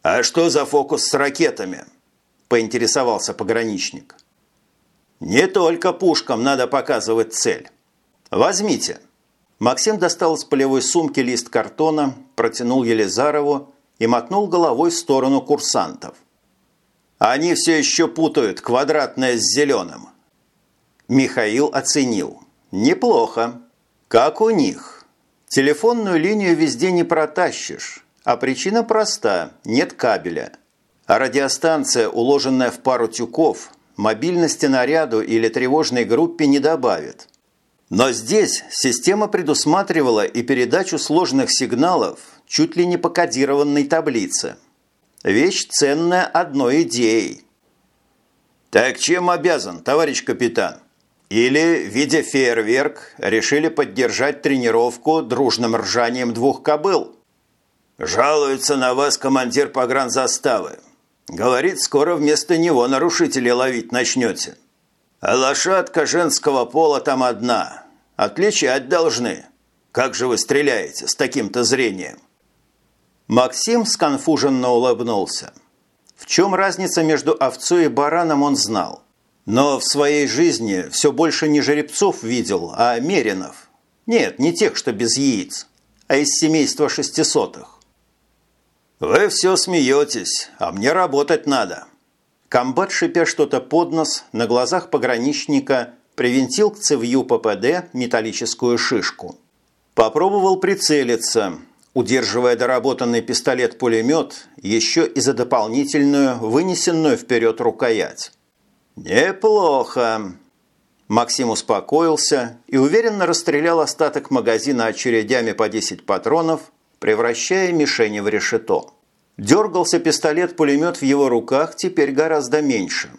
«А что за фокус с ракетами?» – поинтересовался пограничник. «Не только пушкам надо показывать цель. Возьмите». Максим достал из полевой сумки лист картона, протянул Елизарову и мотнул головой в сторону курсантов. «Они все еще путают квадратное с зеленым». Михаил оценил. «Неплохо. Как у них. Телефонную линию везде не протащишь, а причина проста – нет кабеля. А радиостанция, уложенная в пару тюков, мобильности наряду или тревожной группе не добавит. Но здесь система предусматривала и передачу сложных сигналов чуть ли не по кодированной таблице. Вещь ценная одной идеей. «Так чем обязан, товарищ капитан?» Или, видя фейерверк, решили поддержать тренировку дружным ржанием двух кобыл? Жалуется на вас командир погранзаставы. Говорит, скоро вместо него нарушителей ловить начнете. А лошадка женского пола там одна. Отличать должны. Как же вы стреляете с таким-то зрением? Максим сконфуженно улыбнулся. В чем разница между овцой и бараном он знал. Но в своей жизни все больше не жеребцов видел, а меринов. Нет, не тех, что без яиц, а из семейства шестисотых. «Вы все смеетесь, а мне работать надо». Комбат, шипя что-то под нос, на глазах пограничника привинтил к цевью ППД металлическую шишку. Попробовал прицелиться, удерживая доработанный пистолет-пулемет еще и за дополнительную, вынесенную вперед рукоять. «Неплохо!» Максим успокоился и уверенно расстрелял остаток магазина очередями по 10 патронов, превращая мишени в решето. Дергался пистолет-пулемет в его руках теперь гораздо меньше.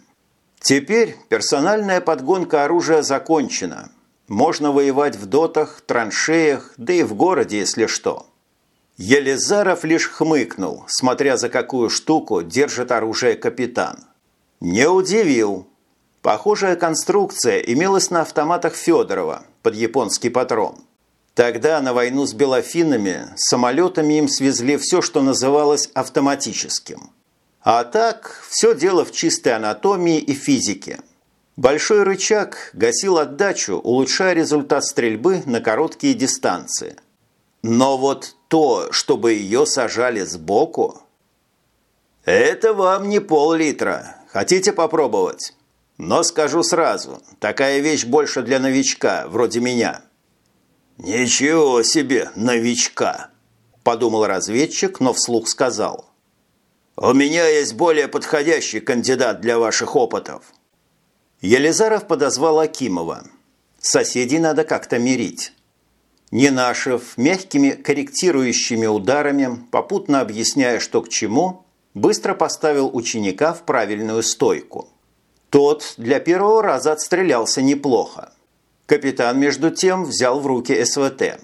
Теперь персональная подгонка оружия закончена. Можно воевать в дотах, траншеях, да и в городе, если что. Елизаров лишь хмыкнул, смотря за какую штуку держит оружие капитан. Не удивил. Похожая конструкция имелась на автоматах Федорова под японский патрон. Тогда на войну с белофинами самолетами им свезли все, что называлось автоматическим. А так, все дело в чистой анатомии и физике. Большой рычаг гасил отдачу, улучшая результат стрельбы на короткие дистанции. Но вот то, чтобы ее сажали сбоку... «Это вам не пол-литра. Хотите попробовать? Но скажу сразу, такая вещь больше для новичка, вроде меня». «Ничего себе, новичка!» – подумал разведчик, но вслух сказал. «У меня есть более подходящий кандидат для ваших опытов». Елизаров подозвал Акимова. «Соседей надо как-то мирить». Ненашев мягкими корректирующими ударами, попутно объясняя, что к чему, быстро поставил ученика в правильную стойку. Тот для первого раза отстрелялся неплохо. Капитан, между тем, взял в руки СВТ.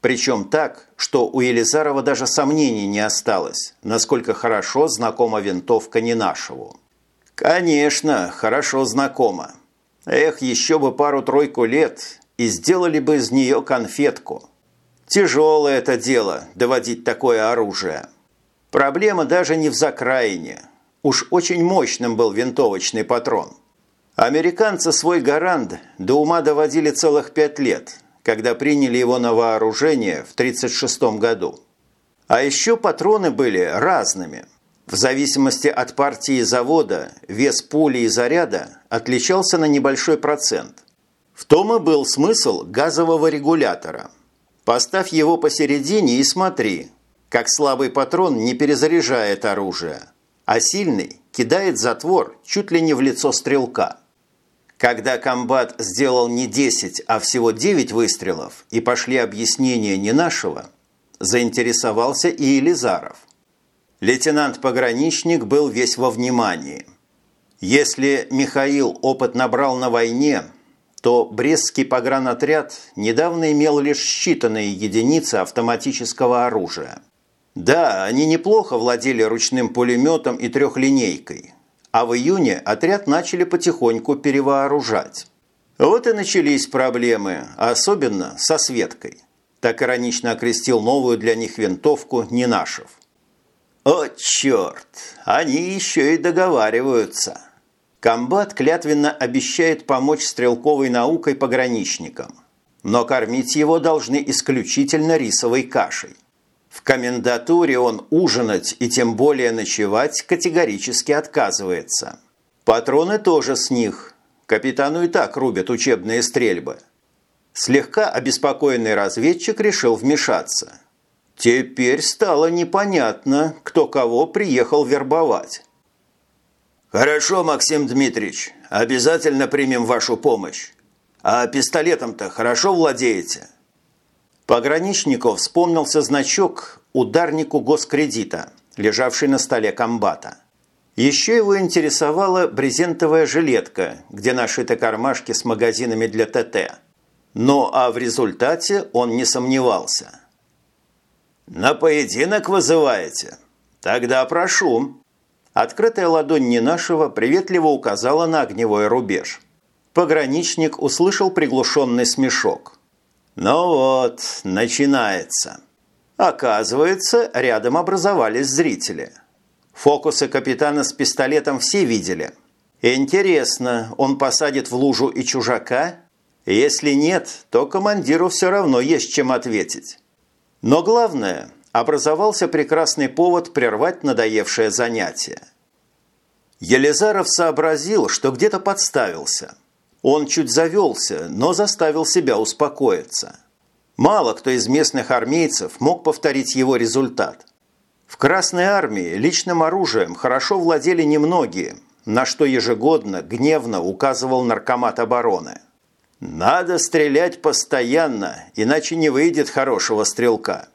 Причем так, что у Елизарова даже сомнений не осталось, насколько хорошо знакома винтовка Ненашеву. Конечно, хорошо знакома. Эх, еще бы пару-тройку лет, и сделали бы из нее конфетку. Тяжелое это дело, доводить такое оружие. Проблема даже не в закраине. Уж очень мощным был винтовочный патрон – Американцы свой гарант до ума доводили целых пять лет, когда приняли его на вооружение в 1936 году. А еще патроны были разными. В зависимости от партии завода вес пули и заряда отличался на небольшой процент. В том и был смысл газового регулятора. Поставь его посередине и смотри, как слабый патрон не перезаряжает оружие, а сильный кидает затвор чуть ли не в лицо стрелка. Когда комбат сделал не 10, а всего 9 выстрелов и пошли объяснения не нашего, заинтересовался и Елизаров. Лейтенант-пограничник был весь во внимании. Если Михаил опыт набрал на войне, то Брестский погранотряд недавно имел лишь считанные единицы автоматического оружия. Да, они неплохо владели ручным пулеметом и трехлинейкой, а в июне отряд начали потихоньку перевооружать. Вот и начались проблемы, особенно со Светкой. Так иронично окрестил новую для них винтовку Нинашев. «О, черт! Они еще и договариваются!» Комбат клятвенно обещает помочь стрелковой наукой пограничникам, но кормить его должны исключительно рисовой кашей. В комендатуре он ужинать и тем более ночевать категорически отказывается. Патроны тоже с них. Капитану и так рубят учебные стрельбы. Слегка обеспокоенный разведчик решил вмешаться. Теперь стало непонятно, кто кого приехал вербовать. «Хорошо, Максим Дмитриевич, обязательно примем вашу помощь. А пистолетом-то хорошо владеете?» Пограничников вспомнился значок ударнику госкредита, лежавший на столе комбата. Еще его интересовала брезентовая жилетка, где нашиты кармашки с магазинами для ТТ. Но а в результате он не сомневался. «На поединок вызываете? Тогда прошу». Открытая ладонь не нашего приветливо указала на огневой рубеж. Пограничник услышал приглушенный смешок. «Ну вот, начинается». Оказывается, рядом образовались зрители. Фокусы капитана с пистолетом все видели. Интересно, он посадит в лужу и чужака? Если нет, то командиру все равно есть чем ответить. Но главное, образовался прекрасный повод прервать надоевшее занятие. Елизаров сообразил, что где-то подставился. Он чуть завелся, но заставил себя успокоиться. Мало кто из местных армейцев мог повторить его результат. В Красной армии личным оружием хорошо владели немногие, на что ежегодно гневно указывал наркомат обороны. «Надо стрелять постоянно, иначе не выйдет хорошего стрелка».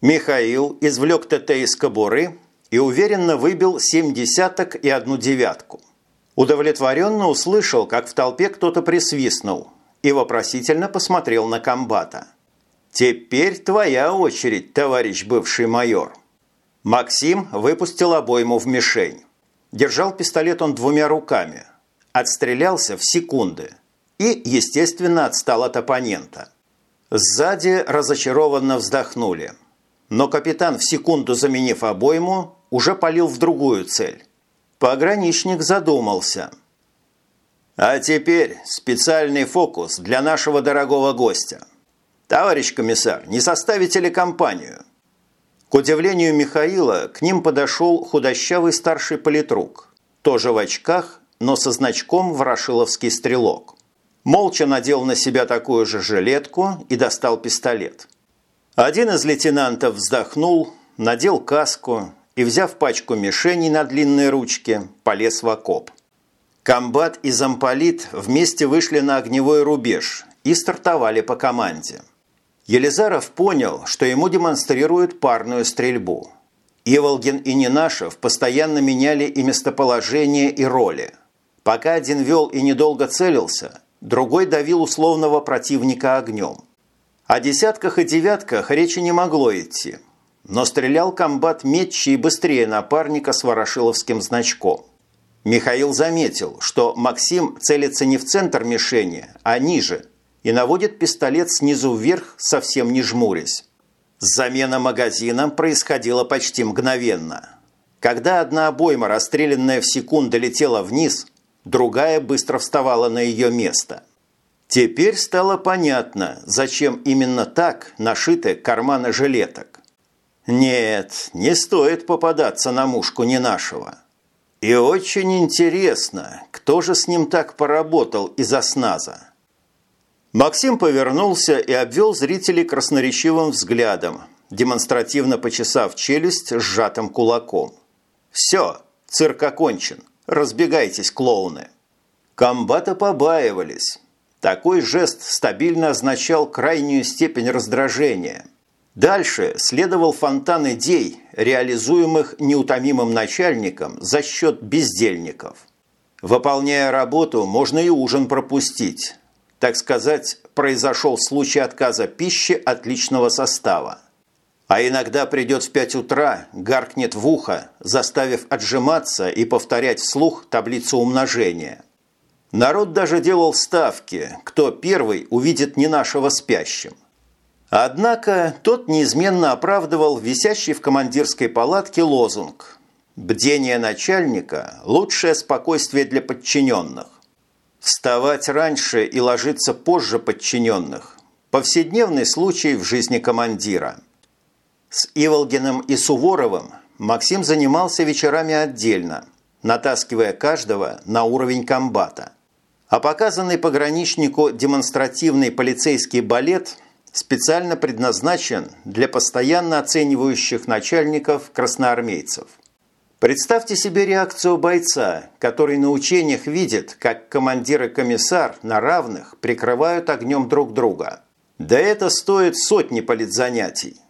Михаил извлек ТТ из кобуры и уверенно выбил семь десяток и одну девятку. Удовлетворенно услышал, как в толпе кто-то присвистнул и вопросительно посмотрел на комбата. «Теперь твоя очередь, товарищ бывший майор». Максим выпустил обойму в мишень. Держал пистолет он двумя руками. Отстрелялся в секунды. И, естественно, отстал от оппонента. Сзади разочарованно вздохнули – но капитан, в секунду заменив обойму, уже полил в другую цель. Пограничник задумался. «А теперь специальный фокус для нашего дорогого гостя. Товарищ комиссар, не составите ли компанию?» К удивлению Михаила, к ним подошел худощавый старший политрук, тоже в очках, но со значком «Ворошиловский стрелок». Молча надел на себя такую же жилетку и достал пистолет. Один из лейтенантов вздохнул, надел каску и, взяв пачку мишеней на длинной ручке, полез в окоп. Комбат и замполит вместе вышли на огневой рубеж и стартовали по команде. Елизаров понял, что ему демонстрируют парную стрельбу. Иволгин и Нинашев постоянно меняли и местоположение, и роли. Пока один вел и недолго целился, другой давил условного противника огнем. О десятках и девятках речи не могло идти. Но стрелял комбат метче и быстрее напарника с ворошиловским значком. Михаил заметил, что Максим целится не в центр мишени, а ниже, и наводит пистолет снизу вверх, совсем не жмурясь. Замена магазина происходила почти мгновенно. Когда одна обойма, расстрелянная в секунду, летела вниз, другая быстро вставала на ее место. Теперь стало понятно, зачем именно так нашиты карманы жилеток. Нет, не стоит попадаться на мушку не нашего. И очень интересно, кто же с ним так поработал из осназа. Максим повернулся и обвел зрителей красноречивым взглядом, демонстративно почесав челюсть сжатым кулаком. «Все, цирк окончен. Разбегайтесь, клоуны». Комбата побаивались. Такой жест стабильно означал крайнюю степень раздражения. Дальше следовал фонтан идей, реализуемых неутомимым начальником за счет бездельников. Выполняя работу, можно и ужин пропустить. Так сказать, произошел случай отказа пищи от личного состава. А иногда придет в 5 утра, гаркнет в ухо, заставив отжиматься и повторять вслух таблицу умножения. Народ даже делал ставки, кто первый увидит не нашего спящим. Однако тот неизменно оправдывал висящий в командирской палатке лозунг «Бдение начальника – лучшее спокойствие для подчиненных». Вставать раньше и ложиться позже подчиненных – повседневный случай в жизни командира – с Иволгиным и Суворовым Максим занимался вечерами отдельно, натаскивая каждого на уровень комбата. А показанный пограничнику демонстративный полицейский балет специально предназначен для постоянно оценивающих начальников красноармейцев. Представьте себе реакцию бойца, который на учениях видит, как командир и комиссар на равных прикрывают огнем друг друга. Да это стоит сотни политзанятий.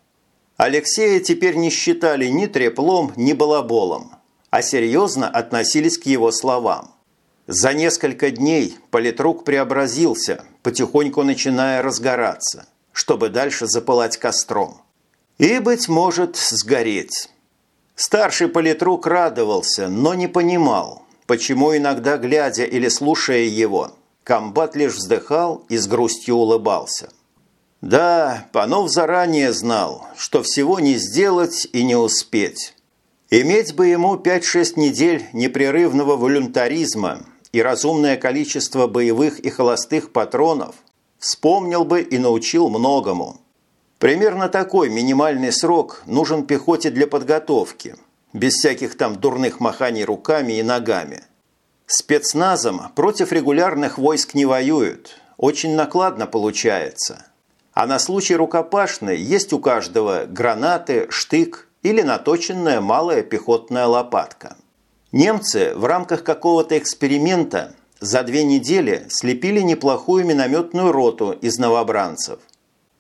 Алексея теперь не считали ни треплом, ни балаболом, а серьезно относились к его словам. За несколько дней политрук преобразился, потихоньку начиная разгораться, чтобы дальше запылать костром. И, быть может, сгореть. Старший политрук радовался, но не понимал, почему иногда, глядя или слушая его, комбат лишь вздыхал и с грустью улыбался. Да, Панов заранее знал, что всего не сделать и не успеть. Иметь бы ему 5-6 недель непрерывного волюнтаризма и разумное количество боевых и холостых патронов, вспомнил бы и научил многому. Примерно такой минимальный срок нужен пехоте для подготовки, без всяких там дурных маханий руками и ногами. Спецназом против регулярных войск не воюют, очень накладно получается – а на случай рукопашной есть у каждого гранаты, штык или наточенная малая пехотная лопатка. Немцы в рамках какого-то эксперимента за две недели слепили неплохую минометную роту из новобранцев.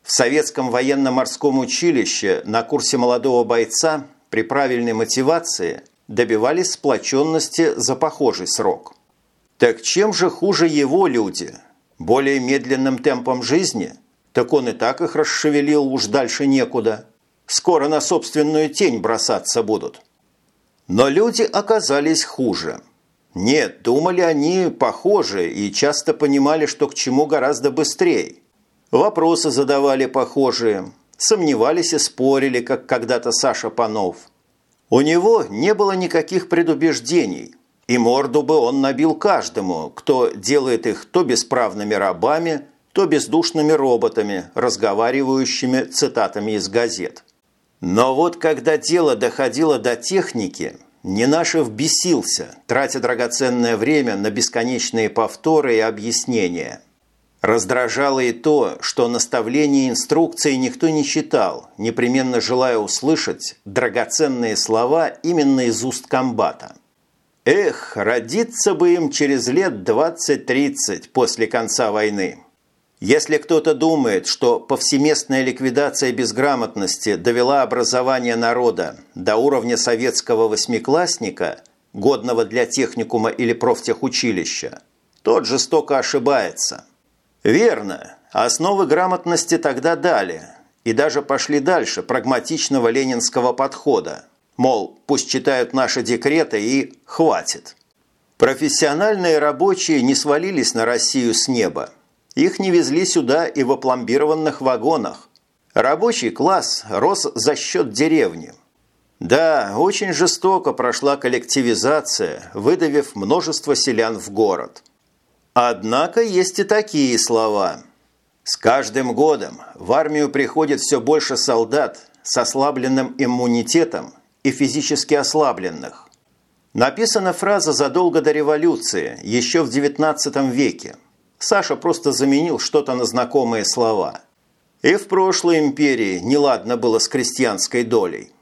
В советском военно-морском училище на курсе молодого бойца при правильной мотивации добивались сплоченности за похожий срок. Так чем же хуже его люди? Более медленным темпом жизни – так он и так их расшевелил, уж дальше некуда. Скоро на собственную тень бросаться будут. Но люди оказались хуже. Нет, думали они похоже и часто понимали, что к чему гораздо быстрее. Вопросы задавали похожие, сомневались и спорили, как когда-то Саша Панов. У него не было никаких предубеждений, и морду бы он набил каждому, кто делает их то бесправными рабами, то бездушными роботами, разговаривающими цитатами из газет. Но вот когда дело доходило до техники, Ненашев бесился, тратя драгоценное время на бесконечные повторы и объяснения. Раздражало и то, что наставления и инструкции никто не читал, непременно желая услышать драгоценные слова именно из уст комбата. Эх, родиться бы им через лет 20-30 после конца войны. Если кто-то думает, что повсеместная ликвидация безграмотности довела образование народа до уровня советского восьмиклассника, годного для техникума или профтехучилища, тот жестоко ошибается. Верно, основы грамотности тогда дали и даже пошли дальше прагматичного ленинского подхода. Мол, пусть читают наши декреты и хватит. Профессиональные рабочие не свалились на Россию с неба их не везли сюда и в опломбированных вагонах. Рабочий класс рос за счет деревни. Да, очень жестоко прошла коллективизация, выдавив множество селян в город. Однако есть и такие слова. С каждым годом в армию приходит все больше солдат с ослабленным иммунитетом и физически ослабленных. Написана фраза задолго до революции, еще в XIX веке – Саша просто заменил что-то на знакомые слова. И в прошлой империи неладно было с крестьянской долей.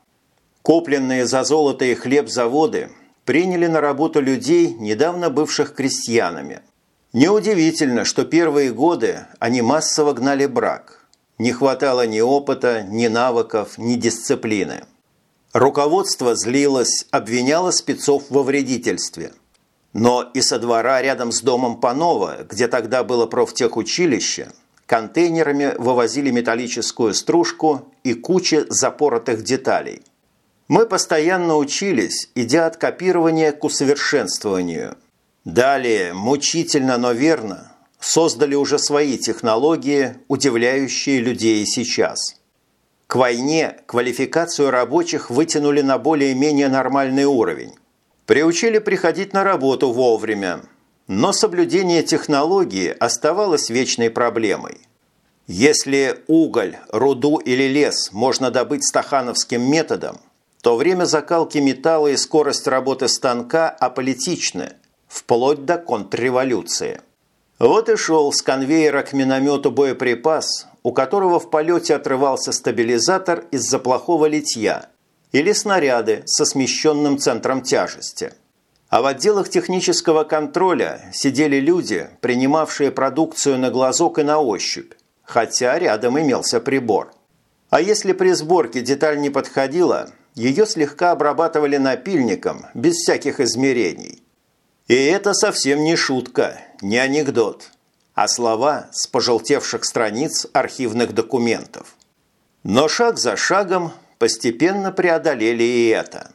Купленные за золото и хлеб заводы приняли на работу людей, недавно бывших крестьянами. Неудивительно, что первые годы они массово гнали брак. Не хватало ни опыта, ни навыков, ни дисциплины. Руководство злилось, обвиняло спецов во вредительстве – Но и со двора рядом с домом Панова, где тогда было профтехучилище, контейнерами вывозили металлическую стружку и куча запоротых деталей. Мы постоянно учились, идя от копирования к усовершенствованию. Далее, мучительно, но верно, создали уже свои технологии, удивляющие людей сейчас. К войне квалификацию рабочих вытянули на более-менее нормальный уровень. Приучили приходить на работу вовремя, но соблюдение технологии оставалось вечной проблемой. Если уголь, руду или лес можно добыть стахановским методом, то время закалки металла и скорость работы станка аполитичны, вплоть до контрреволюции. Вот и шел с конвейера к миномету боеприпас, у которого в полете отрывался стабилизатор из-за плохого литья, или снаряды со смещенным центром тяжести. А в отделах технического контроля сидели люди, принимавшие продукцию на глазок и на ощупь, хотя рядом имелся прибор. А если при сборке деталь не подходила, ее слегка обрабатывали напильником, без всяких измерений. И это совсем не шутка, не анекдот, а слова с пожелтевших страниц архивных документов. Но шаг за шагом постепенно преодолели и это.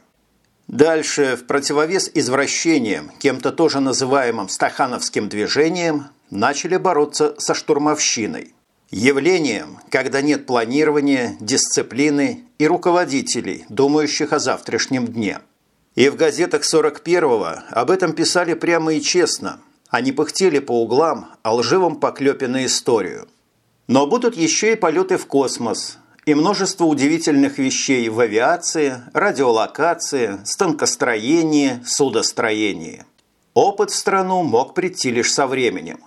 Дальше, в противовес извращениям, кем-то тоже называемым стахановским движением, начали бороться со штурмовщиной. Явлением, когда нет планирования, дисциплины и руководителей, думающих о завтрашнем дне – и в газетах 41-го об этом писали прямо и честно, а не пыхтели по углам о лживом поклепе на историю. Но будут еще и полеты в космос, и множество удивительных вещей в авиации, радиолокации, станкостроении, судостроении. Опыт в страну мог прийти лишь со временем.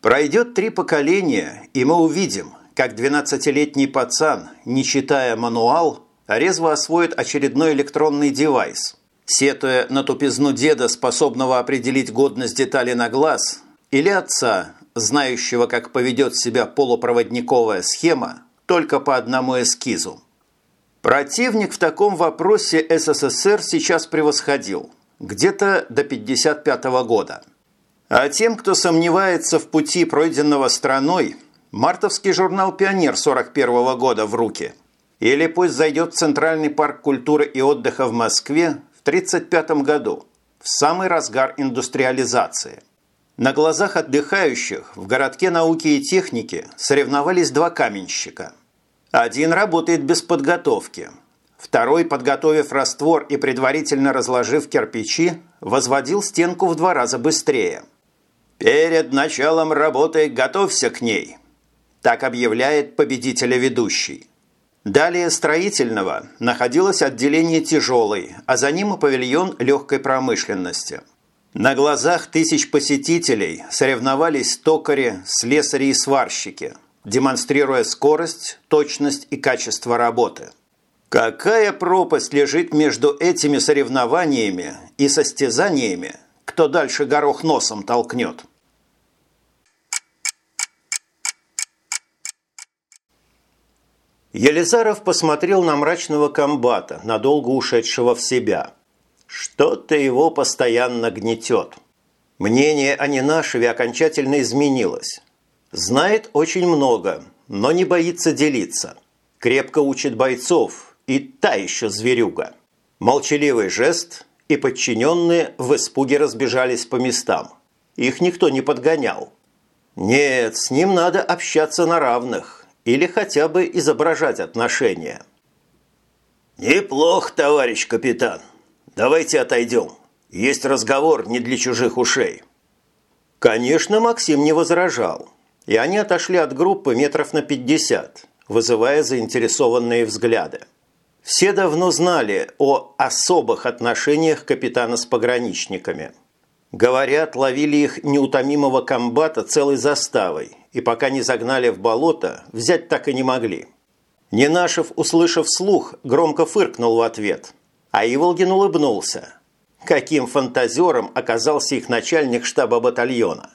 Пройдет три поколения, и мы увидим, как 12-летний пацан, не читая мануал, резво освоит очередной электронный девайс – Сетуя на тупизну деда, способного определить годность детали на глаз, или отца, знающего, как поведет себя полупроводниковая схема, только по одному эскизу. Противник в таком вопросе СССР сейчас превосходил, где-то до 1955 года. А тем, кто сомневается в пути, пройденного страной, мартовский журнал «Пионер» 41 года в руки. Или пусть зайдет в Центральный парк культуры и отдыха в Москве 1935 году, в самый разгар индустриализации. На глазах отдыхающих в городке науки и техники соревновались два каменщика. Один работает без подготовки, второй, подготовив раствор и предварительно разложив кирпичи, возводил стенку в два раза быстрее. «Перед началом работы готовься к ней», так объявляет победителя ведущий. Далее строительного находилось отделение тяжелой, а за ним и павильон легкой промышленности. На глазах тысяч посетителей соревновались токари, слесари и сварщики, демонстрируя скорость, точность и качество работы. Какая пропасть лежит между этими соревнованиями и состязаниями, кто дальше горох носом толкнет? Елизаров посмотрел на мрачного комбата, надолго ушедшего в себя. Что-то его постоянно гнетет. Мнение о Ненашеве окончательно изменилось. Знает очень много, но не боится делиться. Крепко учит бойцов, и та еще зверюга. Молчаливый жест, и подчиненные в испуге разбежались по местам. Их никто не подгонял. Нет, с ним надо общаться на равных или хотя бы изображать отношения. «Неплохо, товарищ капитан. Давайте отойдем. Есть разговор не для чужих ушей». Конечно, Максим не возражал, и они отошли от группы метров на 50, вызывая заинтересованные взгляды. Все давно знали о особых отношениях капитана с пограничниками. Говорят, ловили их неутомимого комбата целой заставой и пока не загнали в болото, взять так и не могли. Ненашев, услышав слух, громко фыркнул в ответ, а Иволгин улыбнулся. Каким фантазером оказался их начальник штаба батальона.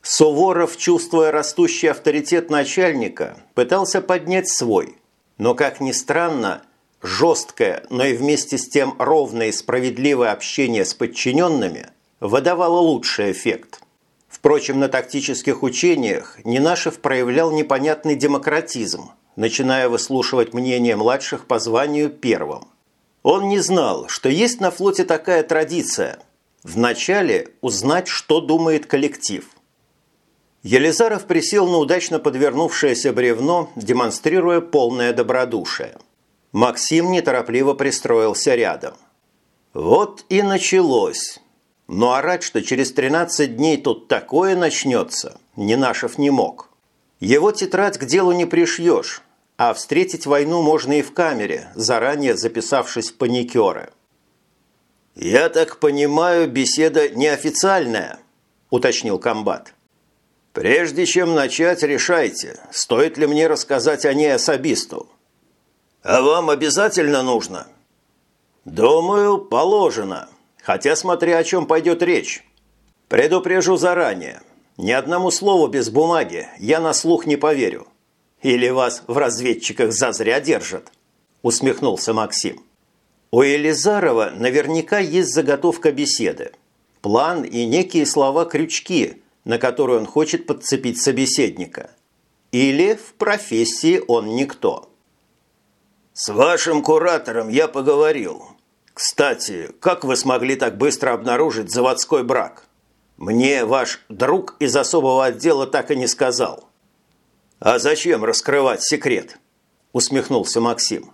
Суворов, чувствуя растущий авторитет начальника, пытался поднять свой, но, как ни странно, жесткое, но и вместе с тем ровное и справедливое общение с подчиненными выдавало лучший эффект. Впрочем, на тактических учениях Нинашев проявлял непонятный демократизм, начиная выслушивать мнение младших по званию первым. Он не знал, что есть на флоте такая традиция – вначале узнать, что думает коллектив. Елизаров присел на удачно подвернувшееся бревно, демонстрируя полное добродушие. Максим неторопливо пристроился рядом. Вот и началось. Но орать, что через 13 дней тут такое начнется, Нинашев не мог. Его тетрадь к делу не пришьешь, а встретить войну можно и в камере, заранее записавшись в паникеры. «Я так понимаю, беседа неофициальная», – уточнил комбат. «Прежде чем начать, решайте, стоит ли мне рассказать о ней особисту». «А вам обязательно нужно?» «Думаю, положено, хотя смотря о чем пойдет речь. Предупрежу заранее. Ни одному слову без бумаги я на слух не поверю. Или вас в разведчиках зазря держат?» усмехнулся Максим. У Елизарова наверняка есть заготовка беседы. План и некие слова-крючки, на которые он хочет подцепить собеседника. Или в профессии он никто. «С вашим куратором я поговорил. Кстати, как вы смогли так быстро обнаружить заводской брак? Мне ваш друг из особого отдела так и не сказал». «А зачем раскрывать секрет?» – усмехнулся Максим.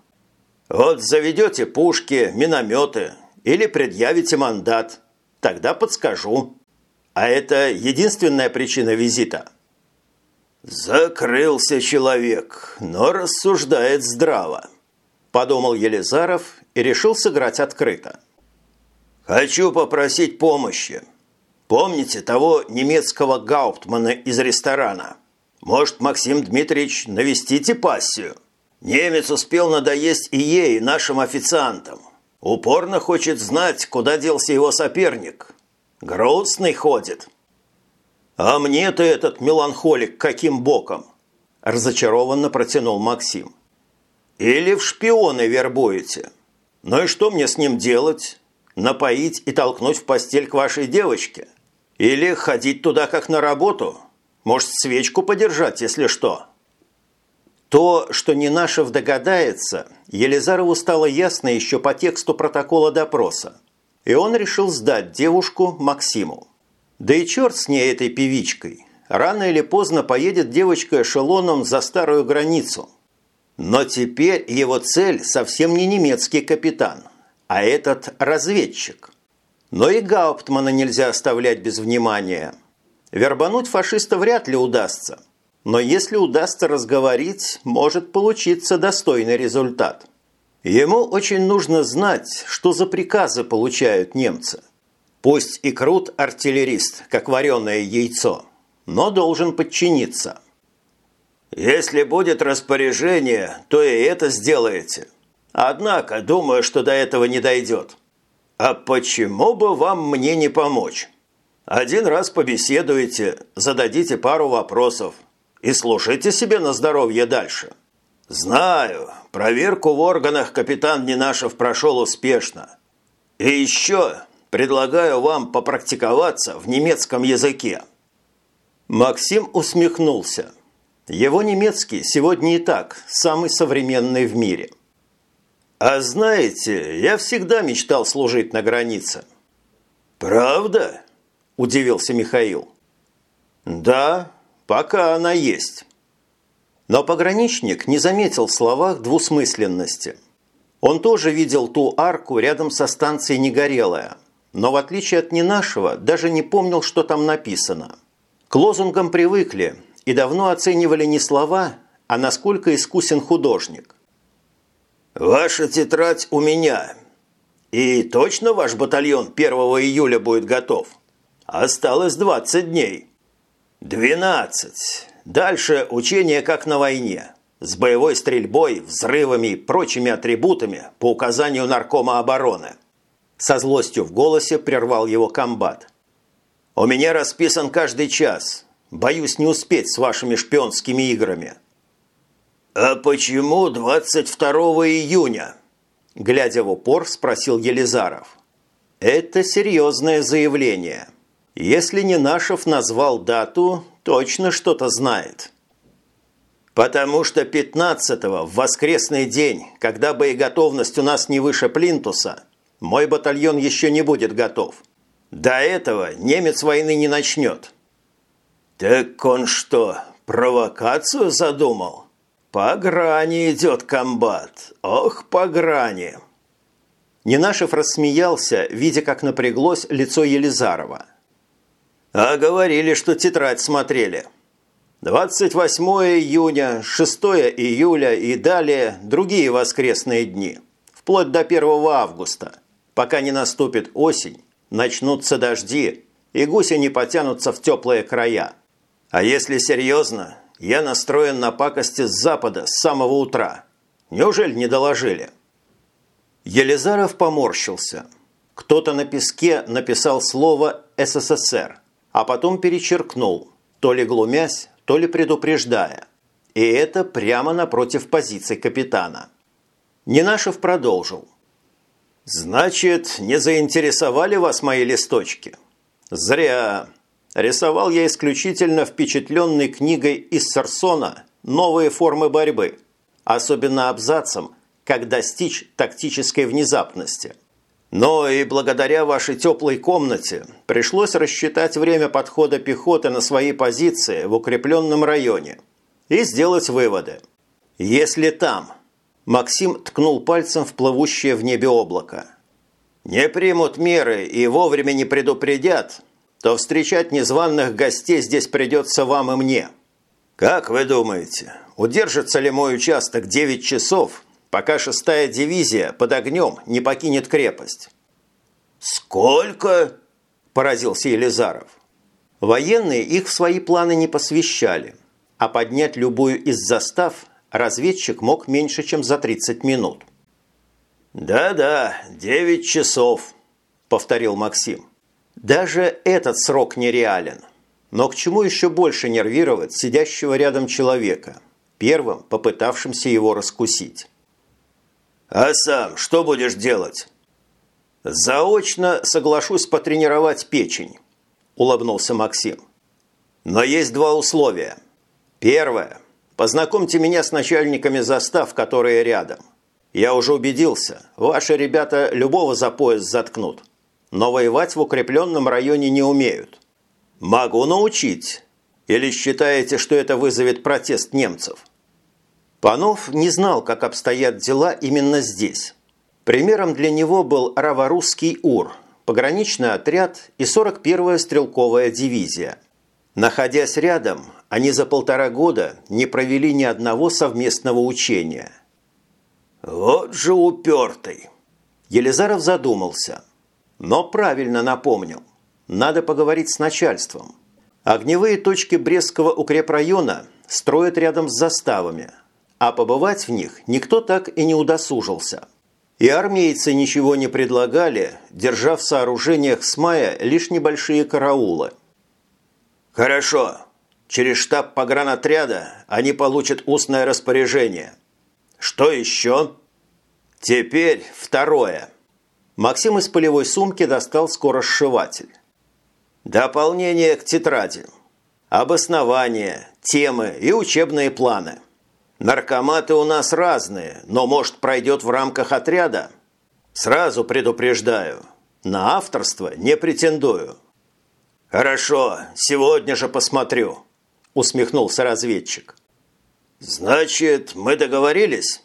«Вот заведете пушки, минометы или предъявите мандат, тогда подскажу». А это единственная причина визита? Закрылся человек, но рассуждает здраво, подумал Елизаров и решил сыграть открыто. Хочу попросить помощи. Помните того немецкого гауптмана из ресторана? Может, Максим Дмитриевич, навестите пассию? Немец успел надоесть и ей, нашим официантам. Упорно хочет знать, куда делся его соперник, Грустный ходит. А мне-то этот меланхолик каким боком? Разочарованно протянул Максим. Или в шпионы вербуете? Ну и что мне с ним делать? Напоить и толкнуть в постель к вашей девочке? Или ходить туда как на работу? Может, свечку подержать, если что?» То, что Нинашев догадается, Елизарову стало ясно еще по тексту протокола допроса и он решил сдать девушку Максиму. Да и черт с ней этой певичкой. Рано или поздно поедет девочка эшелоном за старую границу. Но теперь его цель совсем не немецкий капитан, а этот разведчик. Но и Гауптмана нельзя оставлять без внимания. Вербануть фашиста вряд ли удастся. Но если удастся разговорить, может получиться достойный результат. Ему очень нужно знать, что за приказы получают немцы. Пусть и крут артиллерист, как вареное яйцо, но должен подчиниться. Если будет распоряжение, то и это сделаете. Однако, думаю, что до этого не дойдет. А почему бы вам мне не помочь? Один раз побеседуете, зададите пару вопросов и слушайте себе на здоровье дальше. Знаю, Проверку в органах капитан Нинашев прошел успешно. И еще предлагаю вам попрактиковаться в немецком языке». Максим усмехнулся. Его немецкий сегодня и так самый современный в мире. «А знаете, я всегда мечтал служить на границе». «Правда?» – удивился Михаил. «Да, пока она есть». Но пограничник не заметил в словах двусмысленности. Он тоже видел ту арку рядом со станцией Негорелая, но в отличие от не нашего, даже не помнил, что там написано. К лозунгам привыкли и давно оценивали не слова, а насколько искусен художник. «Ваша тетрадь у меня. И точно ваш батальон 1 июля будет готов? Осталось 20 дней». «Двенадцать. Дальше учение как на войне. С боевой стрельбой, взрывами и прочими атрибутами по указанию наркома обороны. Со злостью в голосе прервал его комбат. «У меня расписан каждый час. Боюсь не успеть с вашими шпионскими играми». «А почему 22 июня?» Глядя в упор, спросил Елизаров. Это серьезное заявление. Если Нинашев назвал дату, точно что-то знает. Потому что 15-го, в воскресный день, когда боеготовность у нас не выше плинтуса, мой батальон еще не будет готов. До этого немец войны не начнет. Так он что, провокацию задумал? По грани идет комбат. Ох, по грани. Ненашев рассмеялся, видя, как напряглось лицо Елизарова. А говорили, что тетрадь смотрели. 28 июня, 6 июля и далее другие воскресные дни, вплоть до 1 августа, пока не наступит осень, начнутся дожди, и гуси не потянутся в теплые края. А если серьезно, я настроен на пакости с запада с самого утра. Неужели не доложили?» Елизаров поморщился. Кто-то на песке написал слово «СССР», а потом перечеркнул, то ли глумясь, то ли предупреждая. И это прямо напротив позиции капитана. Ненашев продолжил. «Значит, не заинтересовали вас мои листочки?» «Зря. Рисовал я исключительно впечатленной книгой из Сарсона «Новые формы борьбы», особенно абзацем «Как достичь тактической внезапности». Но и благодаря вашей теплой комнате пришлось рассчитать время подхода пехоты на свои позиции в укрепленном районе и сделать выводы. Если там, Максим ткнул пальцем в плывущее в небе облако, не примут меры и вовремя не предупредят, то встречать незваных гостей здесь придется вам и мне. Как вы думаете, удержится ли мой участок 9 часов – пока шестая дивизия под огнем не покинет крепость. «Сколько?» – поразился Елизаров. Военные их в свои планы не посвящали, а поднять любую из застав разведчик мог меньше, чем за 30 минут. «Да-да, 9 часов», – повторил Максим. «Даже этот срок нереален. Но к чему еще больше нервировать сидящего рядом человека, первым попытавшимся его раскусить?» «А сам что будешь делать?» «Заочно соглашусь потренировать печень», – улыбнулся Максим. «Но есть два условия. Первое. Познакомьте меня с начальниками застав, которые рядом. Я уже убедился, ваши ребята любого за пояс заткнут, но воевать в укрепленном районе не умеют. Могу научить. Или считаете, что это вызовет протест немцев?» Панов не знал, как обстоят дела именно здесь. Примером для него был Раворусский УР, пограничный отряд и 41-я стрелковая дивизия. Находясь рядом, они за полтора года не провели ни одного совместного учения. «Вот же упертый!» Елизаров задумался, но правильно напомнил. Надо поговорить с начальством. Огневые точки Брестского укрепрайона строят рядом с заставами – а побывать в них никто так и не удосужился. И армейцы ничего не предлагали, держа в сооружениях с мая лишь небольшие караулы. «Хорошо. Через штаб погранотряда они получат устное распоряжение. Что еще?» «Теперь второе». Максим из полевой сумки достал скоросшиватель. «Дополнение к тетради. Обоснование, темы и учебные планы». Наркоматы у нас разные, но, может, пройдет в рамках отряда? Сразу предупреждаю, на авторство не претендую. Хорошо, сегодня же посмотрю, усмехнулся разведчик. Значит, мы договорились?